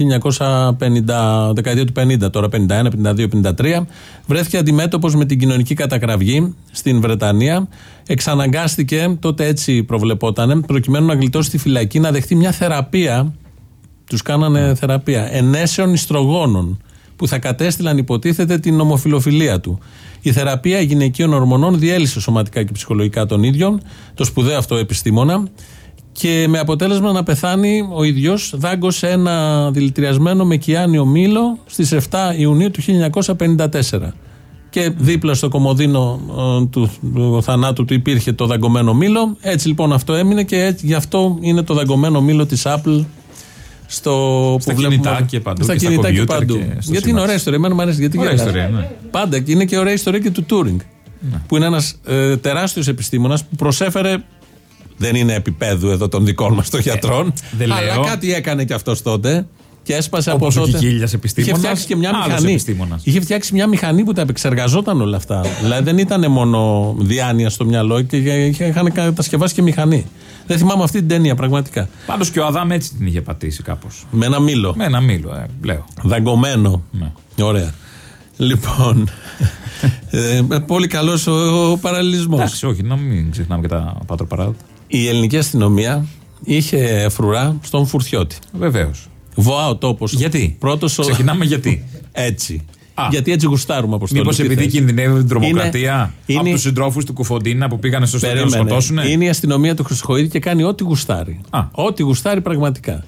1950, δεκαετία του 50, τώρα 51, 52, 53. Βρέθηκε αντιμέτωπος με την κοινωνική κατακραυγή στην Βρετανία. Εξαναγκάστηκε, τότε έτσι προβλεπόταν, προκειμένου να γλιτώσει τη φυλακή, να δεχτεί μια θεραπεία τους κάνανε θεραπεία ενέσεων ιστρογόνων που θα κατέστηλαν υποτίθεται την ομοφιλοφιλία του. Η θεραπεία γυναικείων ορμονών διέλυσε σωματικά και ψυχολογικά τον ίδιο, το σπουδαίο αυτό επιστήμονα, και με αποτέλεσμα να πεθάνει ο ίδιος δάγκωσε ένα δηλητηριασμένο με κιάνιο μήλο στις 7 Ιουνίου του 1954. Και δίπλα στο κομμωδίνο ε, του, του θανάτου του υπήρχε το δαγκωμένο μήλο. Έτσι λοιπόν αυτό έμεινε και έτσι, γι' αυτό είναι το δαγκωμένο μήλο της Apple στο Στα που κινητά βλέπουμε- και παντού Στα και στα κινητά και κομπιούτερ παντού. και στο γιατί είναι σήμα ωραία της. ιστορία. Εμένα μου αρέσει γιατί Ωραία γελάς. ιστορία, ναι. Πάντα και είναι και ωραία ιστορία και του Τούρινγκ. Που είναι ένας ε, τεράστιος επιστήμονας που προσέφερε. Δεν είναι επίπεδου εδώ των δικών μας των γιατρών. Ε, δεν αλλά λέω. κάτι έκανε και αυτός τότε. Και έσπασε Όπως από ο τότε. Κικίλιας επιστήμονας, Είχε φτιάξει και μια άλλος μηχανή. επιστήμονας. Είχε φτιάξει μια μηχανή που τα επεξεργαζόταν όλα αυτά. δηλαδή δεν ήταν μόνο διάνοια στο μυαλό και είχε- είχαν κατασκευάσει και μηχανή. Δεν θυμάμαι αυτή την ταινία πραγματικά. Πάντως και ο Αδάμ έτσι την είχε πατήσει κάπως. Με ένα μήλο. Με ένα μήλο, ε, λέω. Δαγκωμένο. Ναι. Ωραία. Λοιπόν. *laughs* ε, πολύ καλός ο, ο παραλληλισμός. Εντάξει, όχι, να μην ξεχνάμε και τα πάτρο παράδοτα. Η ελληνική αστυνομία είχε φρουρά στον Φουρτιώτη. Βεβαίως. Βοά ο τόπος. Γιατί; Πρώτος ο... Ξεκινάμε γιατί; *laughs* Έτσι. Γιατί έτσι γουστάρουμε από Μήπως επειδή κινδυνεύει την τρομοκρατία Είναι- από είναι- τους συντρόφους του Κουφοντίνα που πήγανε στο στρατό να Περίμενε. σκοτώσουν. Είναι η αστυνομία του Χρυσοχοίδη και κάνει ό,τι γουστάρει. Ό,τι γουστάρει πραγματικά.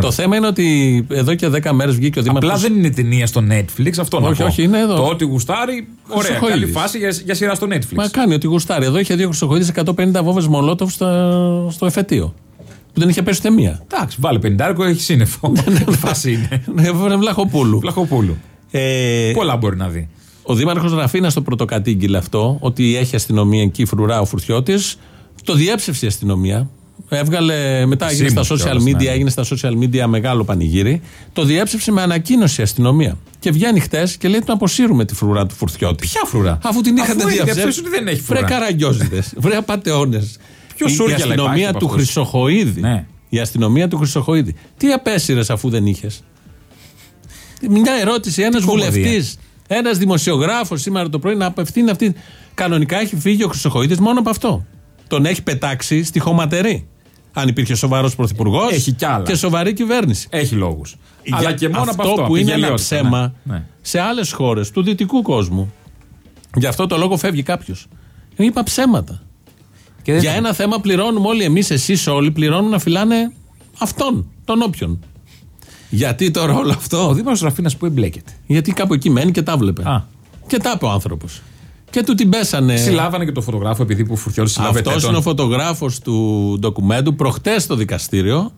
Το θέμα είναι ότι εδώ και 10 μέρες βγήκε ο Δήμαρχο. Απλά δεν είναι ταινία στο Netflix, αυτό να Όχι, πω. όχι, είναι εδώ. Το ότι γουστάρει, ωραία. Χρυσοχοίδης. Καλή φάση για, για σειρά στο Netflix. Μα κάνει ό,τι γουστάρει. Εδώ είχε δύο Χρυσοχοίδη 150 βόβε Μολότοφ στο, στο εφετείο. Που δεν είχε πέσει ούτε μία. Εντάξει, βάλε πεντάρκο, έχει σύννεφο. *laughs* φάση είναι. Ναι, βέβαια, Βλαχοπούλου. Βλαχοπούλου. Ε, Πολλά μπορεί να δει. Ο Δήμαρχος Ραφίνα το πρωτοκατήγγειλε αυτό, ότι έχει αστυνομία εκεί φρουρά ο Φουρτιώτης. Το διέψευσε η αστυνομία. Έβγαλε, μετά έγινε στα Σήμου social κιόλας, media, ναι. έγινε στα social media μεγάλο πανηγύρι. Το διέψευσε με ανακοίνωση η αστυνομία. Και βγαίνει χτες και λέει να αποσύρουμε τη φρουρά του Φουρτιώτη. Ποια φρουρά; Αφού την Αφού είχατε έχει διαψεύσει. διαψεύσει ότι δεν έχει φρουρά. Βρε καραγκιόζητε. Βρε απαταιώνε. Ποιος η, η σούργελα υπάρχει αστυνομία από του αυτούς; Χρυσοχοίδη. Ναι. Η αστυνομία του Χρυσοχοίδη. Τι απέσυρες αφού δεν είχες; Μια ερώτηση, ένας κομμωδία. βουλευτής, ένας δημοσιογράφος σήμερα το πρωί να απευθύνει αυτή. Κανονικά έχει φύγει ο Χρυσοχοίδης μόνο από αυτό. Τον έχει πετάξει στη χωματερή. Αν υπήρχε σοβαρός πρωθυπουργός Έχει κι άλλα. και σοβαρή κυβέρνηση. Έχει λόγους. Για Αλλά και μόνο από αυτό. που από τη είναι ένα γελιότητα, ψέμα ναι. Ναι. σε άλλες χώρες του δυτικού κόσμου. Γι' αυτό το λόγο φεύγει κάποιος. Είπα ψέματα. Και δεν- Για ένα θέμα πληρώνουμε όλοι εμείς, εσείς όλοι πληρώνουμε να φυλάνε αυτόν, τον όποιον. Γιατί τώρα όλο αυτό. Ο Δήμαρχος Ραφίνας που εμπλέκεται. Γιατί κάπου εκεί μένει και τα βλέπε. Α. Και τα είπε ο άνθρωπος. Και του την πέσανε. Συλλάβανε και το φωτογράφο επειδή που φουρτιώτη συλλάβεται. Αυτός είναι ο φωτογράφος του ντοκουμέντου προχτές στο δικαστήριο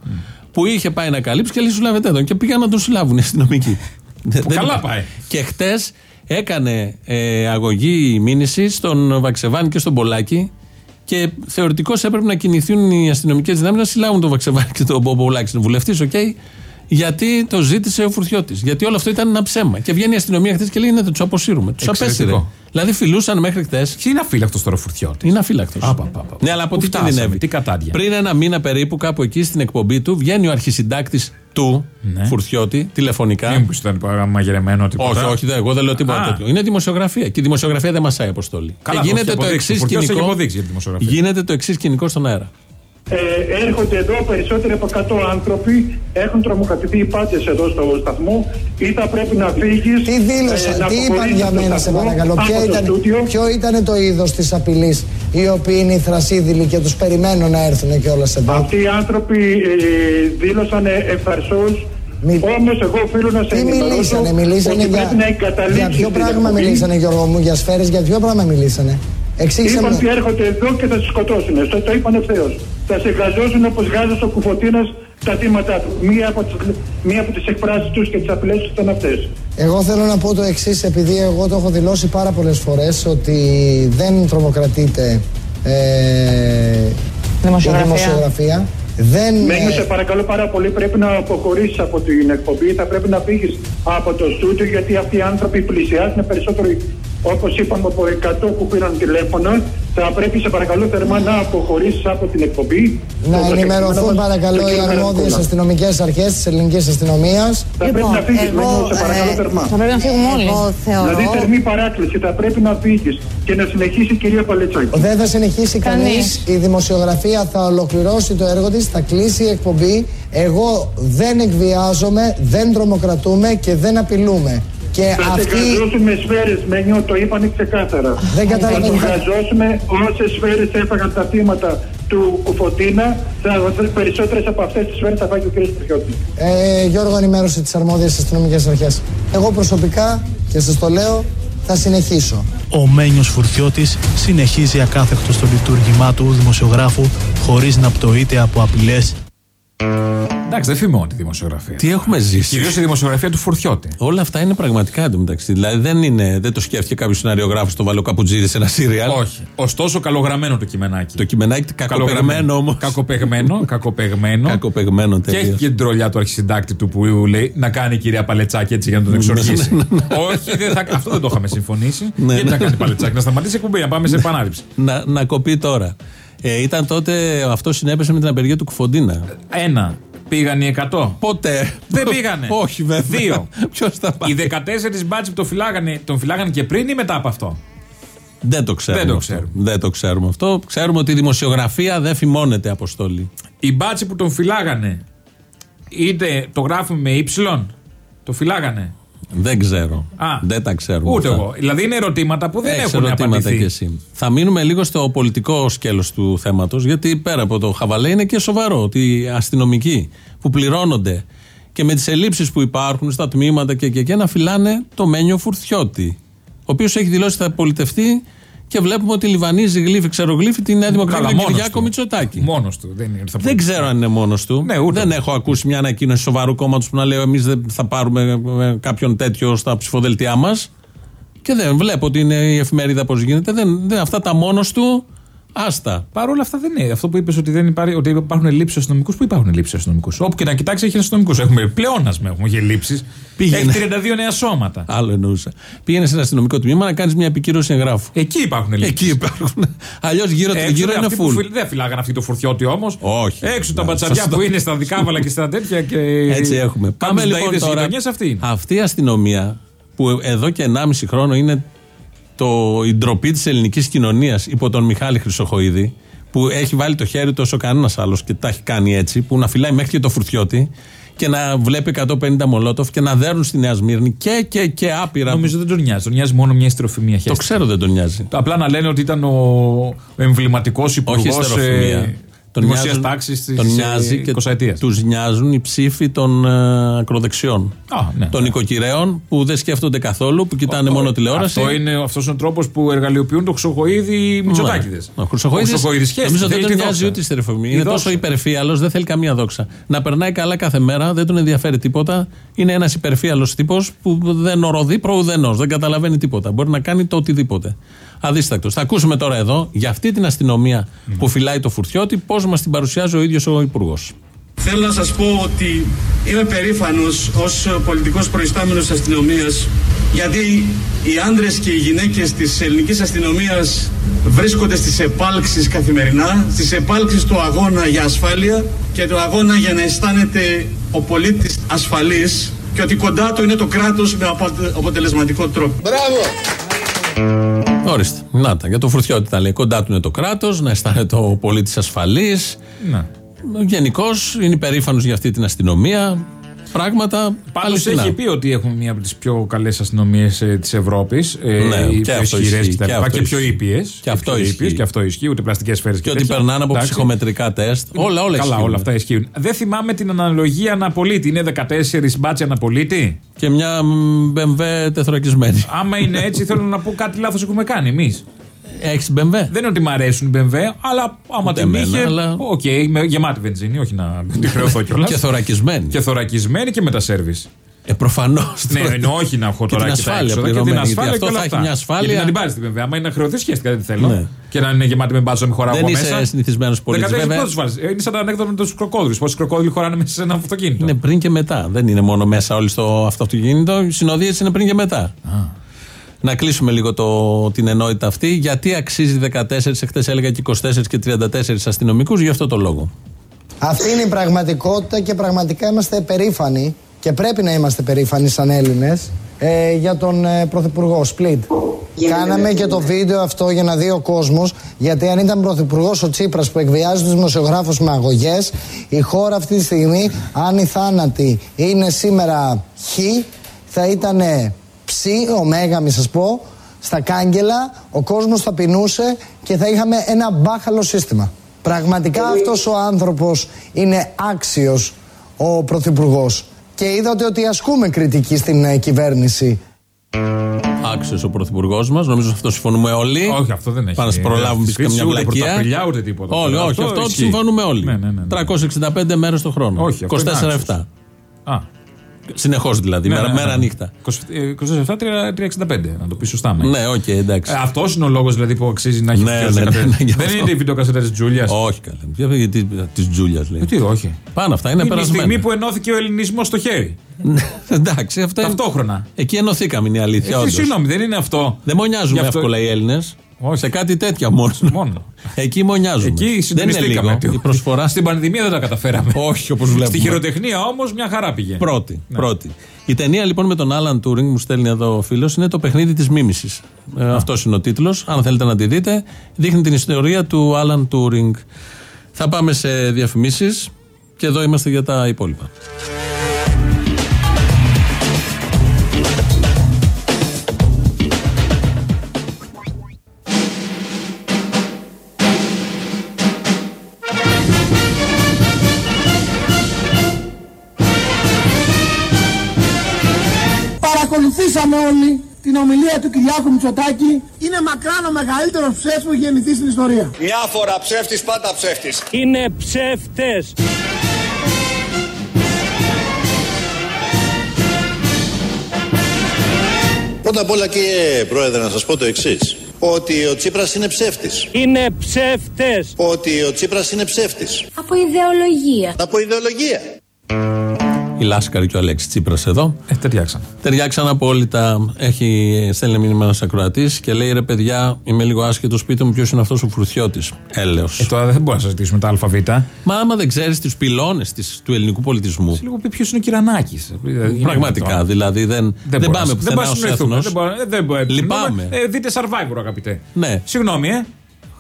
που είχε πάει να καλύψει και λέει συλλάβετε τον. Και πήγαν να τον συλλάβουν οι αστυνομικοί. *laughs* Δεν- δεν καλά είπα. πάει. Και χτες έκανε ε, αγωγή μήνυση στον Βαξεβάνη και στον Πολάκη και θεωρητικώς έπρεπε να κινηθούν οι αστυνομικές δυνάμεις να συλλάβουν τον Βαξεβάνη και τον Πολάκη. Είναι βουλευτής, οκ. Γιατί το ζήτησε ο Φουρτιώτης. Γιατί όλο αυτό ήταν ένα ψέμα. Και βγαίνει η αστυνομία χθες και λέει: Ναι, του αποσύρουμε. Τους Εξαιρετικό. απέσυρε. Δηλαδή φυλούσαν μέχρι χθες. Και είναι αφύλακτος τώρα ο Φουρτιώτης. Είναι αφύλακτος. Άπα, πα, πα. Ναι, αλλά από Πού τι φτάσαμε, κινδυνεύει. τι κατάντια. Πριν ένα μήνα περίπου, κάπου εκεί στην εκπομπή του, βγαίνει ο αρχισυντάκτης του Ναι. Φουρτιώτη τηλεφωνικά. Μήπω ήταν παρά μαγειρεμένο τίποτα. Όχι, όχι, δεν- εγώ δεν λέω τίποτα Α. τέτοιο. Είναι δημοσιογραφία. Και η δημοσιογραφία δεν μασάει αποστολή. Καλά, και το γίνεται έχει το αποδείξεις. εξής Ο Φουρτιώτης έχει σκηνικό. αποδείξει για τη δημοσιογραφία. Γίνεται το εξής σκηνικό στον αέρα. Ε, έρχονται εδώ περισσότεροι από 100 άνθρωποι, έχουν τρομοκρατηθεί οι πάντες εδώ στο σταθμό ή θα πρέπει να φύγεις. Τι δήλωσαν, τι είπαν για μένα σε παρακαλώ, ποιο ήταν, ποιο ήταν το είδος της απειλής οι οποίοι είναι οι θρασίδηλοι και τους περιμένω να έρθουν κιόλας εδώ; Αυτοί οι άνθρωποι ε, δήλωσαν ευθαρσούς Όμως, εγώ οφείλω να σε Τι ενημερώσω μιλήσανε, μιλήσανε ότι για, πρέπει να εγκαταλείψει για ποιο την πράγμα εκπομπή. μιλήσανε Γιώργο μου, για σφαίρες, για ποιο πράγμα μιλήσανε; Εξήγησε Είπαν μου. ότι έρχονται εδώ και θα σε σκοτώσουν. Στο το είπαν ευθέως. Θα σε γαζώσουν όπως γάζωσε ο Κουφωτίνας τα θύματα του. Μία από τις, μία από τις εκφράσεις τους και τις απειλές τους ήταν αυτές. Εγώ θέλω να πω το εξής, επειδή εγώ το έχω δηλώσει πάρα πολλές φορές ότι δεν τρομοκρατείται ε, Δημοσιογραφία. η δημοσιογραφία. Δεν, Μένω ε, σε παρακαλώ πάρα πολύ, πρέπει να αποχωρήσεις από την εκπομπή. Θα πρέπει να φύγεις από το στούντιο γιατί αυτοί οι άνθρωποι πλησιάζουν περισσότερο. Όπως είπαμε από 100 που πήραν τηλέφωνο, θα πρέπει σε παρακαλώ θερμά να αποχωρήσεις από την εκπομπή. να Το ενημερωθούν κείμενο μας, παρακαλώ το οι κείμενο αρμόδιες Μερκούλα. αστυνομικές αρχές της ελληνικής αστυνομίας. Θα πρέπει να φύγεις, Μένω σε παρακαλώ θερμά. θα πρέπει να φύγουμε όλοι. Εγώ θεωρώ... Δηλαδή θερμή παράκληση, θα πρέπει να φύγεις και να συνεχίσει η κυρία Παλετσάκη. Δεν θα συνεχίσει Κανείς. κανείς. Η δημοσιογραφία θα ολοκληρώσει το έργο της, θα κλείσει η εκπομπή. Εγώ δεν εκβιάζομαι, δεν τρομοκρατούμε και δεν απειλούμε. Και Θα σε αυτή... γαζώσουμε σφαίρες, Μένιο, το είπανε ξεκάθαρα. Δεν καταλαβαίνω. Θα το γαζώσουμε όσες σφαίρες έφαγαν τα θύματα του Κουφωτίνα, θα, περισσότερες από αυτές τις σφαίρες θα φάει και ο κ. Πριώτη. Ε, Γιώργο, ενημέρωσε τις αρμόδιες αστυνομικές αρχές. Εγώ προσωπικά, και σας το λέω, θα συνεχίσω. Ο Μένιος Φουρτιώτης συνεχίζει ακάθεκτο στο λειτουργήμά του δημοσιογράφου χωρίς να πτωείται από απειλές Εντάξει, δεν φημώνει τη δημοσιογραφία. Τι έχουμε ζήσει; Κυρίως η δημοσιογραφία του Φουρτιώτη. Όλα αυτά είναι πραγματικά εντωμεταξύ. Δηλαδή δεν, είναι, δεν το σκέφτηκε κάποιος σεναριογράφο το βάλε ο Καπουτζίδη σε ένα σύριαλ. Όχι. Ωστόσο, καλογραμμένο το κειμενάκι. Το κειμενάκι κακοπεγμένο όμως. Κακοπεγμένο, κακοπεγμένο. Κακοπεγμένο Και έχει τελείω. και την τρολιά του αρχισυντάκτη του που λέει να κάνει η κυρία Παλετσάκη έτσι για να τον εξορχίσει. Όχι, δεν θα, αυτό δεν το είχαμε συμφωνήσει. Ναι, Γιατί ναι. να κάνει Παλετσάκη, να σταματήσει η εκπομπή, να πάμε σε επανάληψη. να, να κοπεί τώρα. Ε, ήταν τότε, αυτό συνέπεσε με την απεργία του Κουφοντίνα. Ένα. Πήγαν οι 100. Ποτέ. Δεν πήγανε. *laughs* Όχι, βέβαια. Δύο. *laughs* Ποιος θα πάει; Οι 14 μπάτσι που το φυλάγανε, τον φυλάγανε και πριν ή μετά από αυτό; Δεν το ξέρουμε. Δεν το αυτό. ξέρουμε. Δεν το ξέρουμε αυτό. Ξέρουμε ότι η δημοσιογραφία δεν φημώνεται αποστολή. Οι μπάτσι που τον φυλάγανε, είτε το γράφουμε με ύψιλον, το φυλάγανε; Δεν ξέρω. Α. δεν τα ξέρουμε. Ούτε αυτά. εγώ. Δηλαδή είναι ερωτήματα που δεν Έχεις έχουν ερωτήματα απαντηθεί. κι εσύ. Θα μείνουμε λίγο στο πολιτικό σκέλος του θέματος γιατί πέρα από το χαβαλέ είναι και σοβαρό ότι οι αστυνομικοί που πληρώνονται και με τις ελλείψεις που υπάρχουν στα τμήματα και, και, και να φυλάνε το Μένιο Φουρθιώτη, ο οποίος έχει δηλώσει θα πολιτευτεί και βλέπουμε ότι λιβανίζει γλύφη, ξερογλύφη τη Νέα Δημοκρατία Καλά, του μόνος Κυριάκο του. Μητσοτάκη. Μόνος του. Δεν, είναι, θα Δεν ξέρω αν είναι μόνος του. Ναι, ούτε δεν εγώ. έχω ακούσει μια ανακοίνωση σοβαρού κόμματος που να λέει εμείς δεν θα πάρουμε ε, κάποιον τέτοιο στα ψηφοδελτία μας. Και δεν βλέπω ότι είναι η εφημερίδα πώς γίνεται. Δεν, δεν, αυτά τα μόνος του, άστα. Παρ' όλα αυτά δεν είναι. Αυτό που είπες ότι, δεν υπάρχει, ότι υπάρχουν ελλείψεις αστυνομικούς, πού υπάρχουν ελλείψεις αστυνομικούς; Όπου και να κοιτάξεις έχει αστυνομικούς. Έχουμε πλεόνασμα, έχουμε και ελλείψεις. Πήγαινε. Έχει 32 νέα σώματα. Άλλο εννοούσα. Πήγαινε σε ένα αστυνομικό τμήμα να κάνεις μια επικύρωση εγγράφου. Εκεί υπάρχουν ελλείψεις. Εκεί υπάρχουν. Αλλιώς γύρω Έξω τριγύρω είναι είναι αυτοί που full. φυλ- Δεν φυλάγανε αυτοί το φουρτιώτη όμως. Όχι. Έξω τα Να, μπατσαριά σωστό. που είναι στα δικάβαλα και στα τέτοια. Και Έτσι έχουμε. Πάμε Πάμε λοιπόν τώρα. γειτονιές αυτή είναι. Αυτή η αστυνομία που εδώ και 1,5 χρόνο είναι το, η ντροπή της ελληνικής κοινωνίας υπό τον Μιχάλη Χρυσοχοίδη, που έχει βάλει το χέρι του όσο κανένας άλλος και τα έχει κάνει έτσι, που να φυλάει μέχρι και το φουρτιώτη και να βλέπει 150 μολότοφ και να δέρνουν στη Νέα Σμύρνη και, και, και άπειρα. Νομίζω δεν τον νοιάζει. Τον νοιάζει μόνο μια στροφημία το ξέρω δεν τον νοιάζει. Απλά να λένε ότι ήταν ο εμβληματικός Όχι υπουργός στεροφημία. Τον δημοσίας νοιάζουν- τάξης της τον νοιάζει και 20 ετία. τους νοιάζουν οι ψήφοι των ε, ακροδεξιών. ναι. των οικοκυρέων που δεν σκέφτονται καθόλου, που κοιτάνε μόνο τηλεόραση. Αυτό είναι αυτός ο τρόπος που εργαλειοποιούν το Χρυσοχοίδη οι Μητσοτάκηδες. Ο Χρυσοχοίδης νομίζω δεν τον νοιάζει ούτε η στερεφομία. Είναι τόσο υπερφύαλος, δεν θέλει καμία δόξα. Να περνάει καλά κάθε μέρα, δεν τον ενδιαφέρει τίποτα. Είναι ένας υπερφύαλος τύπος που δεν οροδεί προουδενός, δεν καταλαβαίνει τίποτα. Μπορεί να κάνει το οτιδήποτε. Αδίστακτος. Θα ακούσουμε τώρα εδώ για αυτή την αστυνομία που φυλάει το φουρτιώτη, πώς μας την παρουσιάζει ο ίδιος ο Υπουργός. Θέλω να σας πω ότι είμαι περήφανος ως πολιτικός προϊστάμενος της αστυνομίας γιατί οι άντρες και οι γυναίκες της ελληνικής αστυνομίας βρίσκονται στις επάλξεις καθημερινά, στις επάλξεις του αγώνα για ασφάλεια και του αγώνα για να αισθάνεται ο πολίτης ασφαλής και ότι κοντά του είναι το κράτος με αποτε- αποτελεσματικό τρόπο. Μπράβο! Ορίστε. Να τα, για το φουρτιώτη τα λέει. Κοντά του είναι το κράτος, να αισθάνεται ο πολίτης ασφαλής. Ναι. Γενικώς είναι υπερήφανος για αυτή την αστυνομία. Πράγματα Πάντως αληθινά. έχει πει ότι έχουμε μία από τις πιο καλές αστυνομίες ε, της Ευρώπης. Ναι, οι και πιο αυτό ισχυρές ισχύει, και, τα και λοιπά, αυτό και πιο ισχύει. ήπιες. Και αυτό ισχύει. Και αυτό ισχύει, ούτε πλαστικές σφαίρε. Και ότι περνάνε από ψυχομετρικά τεστ. Όλα, όλα Καλά, ισχύουν. όλα αυτά ισχύουν. Δεν θυμάμαι την αναλογία αναπολίτη. Είναι 14 μπάτσι αναπολίτη; Και μια μ, BMW τεθωρακισμένη. Άμα είναι έτσι, θέλω να πω κάτι λάθος έχουμε κάνει εμείς. Έχεις BMW; Δεν είναι ότι μ' αρέσουν οι BMW, αλλά άμα Ούτε την εμένα, είχε. αλλά- Οκ, με γεμάτη βενζίνη, όχι να τη χρεωθώ *laughs* κιόλας. Και θωρακισμένη. Και θωρακισμένη και με τα σέρβις. Ε, προφανώς. Ναι, εννοώ όχι να έχω Και τώρα την και τα ασφάλεια έξοδα και την πληρωμένη, γιατί ασφάλεια αυτό και όλα θα έχει αυτά. μια ασφάλεια. Γιατί να την πάρεις την βέβαια. Άμα είναι να χρεωθείς, χέστηκα δεν θέλω. Ναι. Και να είναι γεμάτη με μπάτσο, να μην χωράω Δεν εγώ είσαι μέσα. συνηθισμένος πολίτης. 14 Βέβαια, πρώτους βάζεις. Ε, Είναι σαν το ανέκδοτο με τους κροκόδειλους. Πόσοι κροκόδειλοι χωράνε μέσα σε ένα αυτοκίνητο. είναι πριν και μετά. Δεν είναι μόνο μέσα όλοι στο αυτοκίνητο. Οι συνοδείες είναι πριν και μετά. Να κλείσουμε λίγο το, την ενότητα αυτή. Γιατί αξίζει 14, εχθές έλεγα και 24 και 34 αστυνομικούς, γι' αυτό το λόγο. Αυτή είναι η πραγματικότητα και πραγματικά είμαστε περήφανοι και πρέπει να είμαστε περήφανοι σαν Έλληνες ε, για τον ε, Πρωθυπουργό Σπλίτ. Κάναμε και το βίντεο αυτό για να δει ο κόσμος γιατί αν ήταν Πρωθυπουργός ο Τσίπρας που εκβιάζει τους δημοσιογράφους με αγωγές η χώρα αυτή τη στιγμή αν οι θάνατοι είναι σήμερα χ θα ήταν ψ, ωμέγα μη σας πω στα κάγκελα ο κόσμος θα πεινούσε και θα είχαμε ένα μπάχαλο σύστημα. Πραγματικά αυτός ο άνθρωπος είναι άξιος ο Πρωθυπουργός. Και είδατε ότι ασκούμε κριτική στην ε, κυβέρνηση. Άξιος ο πρωθυπουργός μας, νομίζω αυτό συμφωνούμε όλοι. Όχι, αυτό δεν έχει. Πάμε να προλάβουμε Αμφισβήτηση, καμιά ούτε βλακεία. πρωταπηλιά, ούτε τίποτα. Όλοι, όχι, Αυτό αυτό ισχύει. συμφωνούμε όλοι. Ναι, ναι, ναι, ναι. 365 μέρες το χρόνο. Όχι, αυτό είναι 24-7. άξιος. Α. Συνεχώς δηλαδή, Ναι, μέρα, ναι, ναι. μέρα νύχτα. 27-365, να το πει σωστά. με. Ναι, οκ, εντάξει. Αυτός είναι ο λόγος δηλαδή που αξίζει να έχει Ναι, φτιάξει ναι, ναι, κατέ- ναι, γι' Δεν αυτό. είναι η βιντεοκασέτα της Τζούλιας. Όχι καλά. Γιατί της Τζούλιας λέει. Ε, Τι, όχι. Πάνω αυτά είναι Είναι η περασμένα. στιγμή που ενώθηκε ο ελληνισμός στο χέρι. Εντάξει, αυτό είναι- Ταυτόχρονα. Εκεί ενωθήκαμε είναι η αλήθεια. Ε, όντως. Συγγνώμη, δεν είναι αυτό. Δεν μονιάζουν Γι' αυτό- εύκολα οι Έλληνες. Σε κάτι τέτοια μόνο. Μόνο. Εκεί μονιάζουμε. Εκεί δεν είναι συντονιστήκαμε. λίγο. Η προσφορά Στην πανδημία δεν τα καταφέραμε. Όχι όπως βλέπουμε. Στη χειροτεχνία όμως μια χαρά πήγε. Πρώτη. Ναι. πρώτη. Η ταινία λοιπόν με τον Άλαν Τούρινγκ, μου στέλνει εδώ ο φίλος, είναι το παιχνίδι της μίμησης. Ε, Αυτός είναι ο τίτλος. Αν θέλετε να τη δείτε, δείχνει την ιστορία του Άλαν Τούρινγκ. Θα πάμε σε διαφημίσεις και εδώ είμαστε για τα υπόλοιπα. Παρακολουθήσαμε όλοι την ομιλία του Κυριάκου Μητσοτάκη. Είναι μακράν ο μεγαλύτερος ψεύτης που έχει γεννηθεί στην ιστορία. Μια φορά ψεύτης, πάντα ψεύτης. Είναι ψεύτες. Πρώτα απ' όλα κύριε Πρόεδρε να σας πω το εξής. Ότι ο Τσίπρας είναι ψεύτης. Είναι ψεύτες. Ότι ο Τσίπρας είναι ψεύτης. Από ιδεολογία. Από ιδεολογία. Η Λάσκαρη και ο Αλέξης Τσίπρας εδώ. Ε, ταιριάξαν. Ταιριάξαν απόλυτα. Έχει στέλνει μήνυμα ένας ακροατής και λέει ρε παιδιά, είμαι λίγο άσχετο. Πείτε μου ποιος είναι αυτός ο φουρτιώτη. Έλεος. Ε, τώρα δεν μπορούμε να συζητήσουμε τα ΑΒ. Μα άμα δεν ξέρεις τους πυλώνες του ελληνικού πολιτισμού. Λίγο ποιος είναι ο Κυρανάκης. Πραγματικά δηλαδή δεν, δεν, μπορούμε πάμε να- δεν πουθενά μπορούμε ως να συνοηθούμε. έθνος. Δεν μπορούμε- ε, δεν μπορούμε. Λυπάμαι. Ε, δείτε survivor, αγαπητέ. Ναι. Συγγνώμη, ε.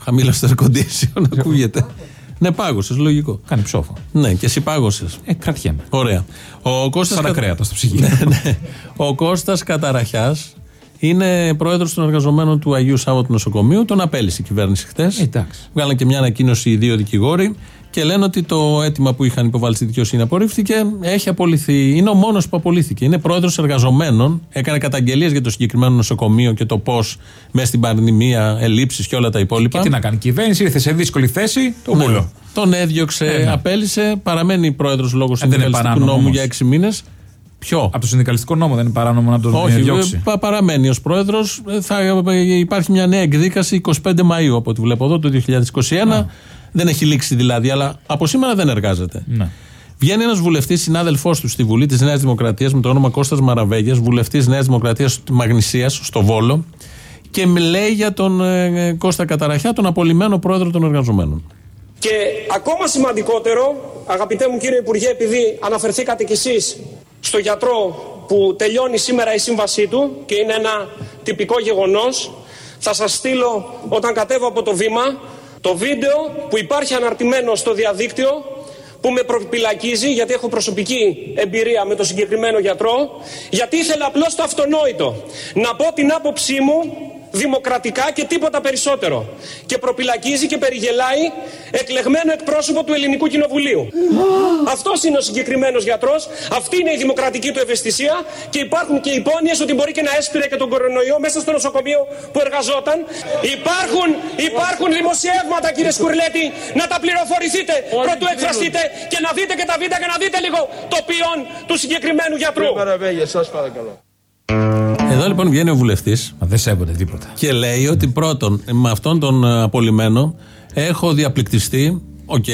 Χαμήλωσε το air condition, *laughs* ακούγεται. Ναι, πάγωσες, λογικό. Κάνει ψόφο. Ναι, και εσύ πάγωσες. Ε, κρατιέμαι. Ωραία. Ο Κώστας Σαν τα Κατα- κρέατα στο ψυγείο. Ναι, ναι. Ο Κώστας Καταραχιάς είναι πρόεδρος των εργαζομένων του Αγίου Σάββατου Νοσοκομείου. Τον απέλησε η κυβέρνηση χθε. εντάξει. Βγάλαν και μια ανακοίνωση οι δύο δικηγόροι και λένε ότι το αίτημα που είχαν υποβάλει στη δικαιοσύνη απορρίφθηκε. Έχει απολυθεί. Είναι ο μόνος που απολύθηκε. Είναι πρόεδρος εργαζομένων. Έκανε καταγγελίες για το συγκεκριμένο νοσοκομείο και το πώς μέσα στην πανδημία, ελλείψεις και όλα τα υπόλοιπα. Και τι να κάνει. Η κυβέρνηση ήρθε σε δύσκολη θέση. Το Ναι. μούλο. Τον έδιωξε, Ε, ναι. απέλησε, παραμένει πρόεδρος λόγω Ε, δεν είναι συνδικαλιστικού παράνομο νόμου όμως. για έξι μήνες. Ποιο; Από το συνδικαλιστικό νόμο δεν είναι παράνομο να τον Όχι, διώξει. πα- παραμένει ως πρόεδρος. Θα ε, υπάρχει μια νέα εκδίκαση 25 Μαου από ό,τι βλέπω εδώ, το 2021. Δεν έχει λήξει δηλαδή, αλλά από σήμερα δεν εργάζεται. Ναι. Βγαίνει ένας βουλευτής, συνάδελφός του στη Βουλή της Νέας Δημοκρατίας με το όνομα Κώστας Μαραβέγιας, βουλευτής Νέας Δημοκρατίας Μαγνησίας στο Βόλο, και λέει για τον ε, ε, Κώστα Καταραχιά, τον απολυμμένο πρόεδρο των εργαζομένων. Και ακόμα σημαντικότερο, αγαπητέ μου κύριε Υπουργέ, επειδή αναφερθήκατε κι εσείς στο γιατρό που τελειώνει σήμερα η σύμβασή του και είναι ένα τυπικό γεγονός, θα σας στείλω όταν κατέβω από το βήμα το βίντεο που υπάρχει αναρτημένο στο διαδίκτυο που με προπυλακίζει γιατί έχω προσωπική εμπειρία με το συγκεκριμένο γιατρό. Γιατί ήθελα απλώς το αυτονόητο. Να πω την άποψή μου δημοκρατικά και τίποτα περισσότερο. Και προπυλακίζει και περιγελάει εκλεγμένο εκπρόσωπο του Ελληνικού Κοινοβουλίου. Αυτό είναι ο συγκεκριμένος γιατρός, αυτή είναι η δημοκρατική του ευαισθησία και υπάρχουν και υπόνοιες ότι μπορεί και να έσπηρε και τον κορονοϊό μέσα στο νοσοκομείο που εργαζόταν. Υπάρχουν, υπάρχουν δημοσιεύματα, κύριε Σκουρλέτη, να τα πληροφορηθείτε πρωτού εκφραστείτε και να δείτε και τα βίντεο και να δείτε λίγο το ποιόν του συγκεκριμένου γιατρού. σας παρακαλώ. Εδώ λοιπόν βγαίνει ο βουλευτής. Δεν σέβονται τίποτα. Και λέει ότι πρώτον, με αυτόν τον ε, απολυμμένο έχω διαπληκτιστεί. Οκ,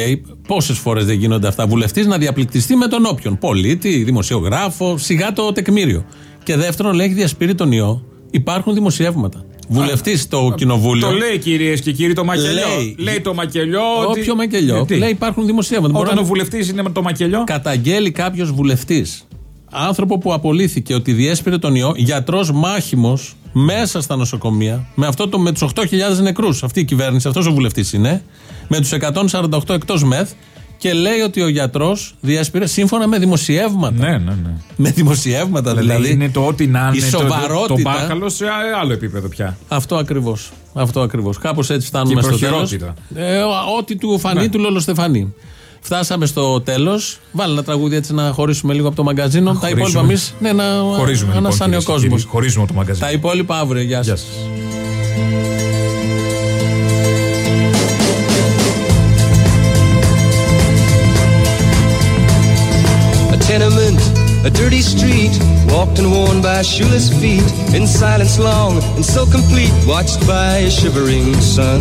πόσες φορές δεν γίνονται αυτά. Βουλευτής να διαπληκτιστεί με τον όποιον. Πολίτη, δημοσιογράφο, σιγά το τεκμήριο. Και δεύτερον, λέει έχει διασπείρει τον ιό. Υπάρχουν δημοσιεύματα. Βουλευτής στο κοινοβούλιο. Το λέει κυρίες και κύριοι το μακελιό. Λέει- Λέει, το μακελιό. ότι- Όποιο μακελιό. Γιατί; Λέει υπάρχουν δημοσιεύματα. Μπορεί Όταν να- ο βουλευτής είναι με το μακελιό; Καταγγέλει κάποιος βουλευτής άνθρωπο που απολύθηκε ότι διέσπηρε τον ιό, γιατρός μάχημος μέσα στα νοσοκομεία, με, αυτό το, με τους 8.000 νεκρούς. Αυτή η κυβέρνηση, αυτός ο βουλευτής είναι, με τους 148 εκτός μεθ, και λέει ότι ο γιατρός διέσπηρε σύμφωνα με δημοσιεύματα. Ναι, ναι, ναι. Με δημοσιεύματα δηλαδή. Δηλαδή είναι το ό,τι να η είναι. το- Το, το, σοβαρότητα. μπάχαλο σε άλλο επίπεδο πια. Αυτό ακριβώς. Αυτό ακριβώς. Κάπως έτσι φτάνουμε Και η στο τέλος. προχειρότητα. Ε, ό,τι του φανεί, Ναι. του Λόλο Στεφανή. Φτάσαμε στο τέλος. Βάλε ένα τραγούδι έτσι να χωρίσουμε λίγο από το μαγκαζίνο. Τα Χωρίζουμε. υπόλοιπα εμείς. Ναι, να Χωρίζουμε λοιπόν. ανασάνει ο κυρίες και κόσμος. κύριοι. Χωρίζουμε το μαγκαζίνο. Τα υπόλοιπα αύριο. Γεια σας. A tenement, a dirty street, walked and worn by shoeless feet, in silence long and so complete, watched by a shivering sun.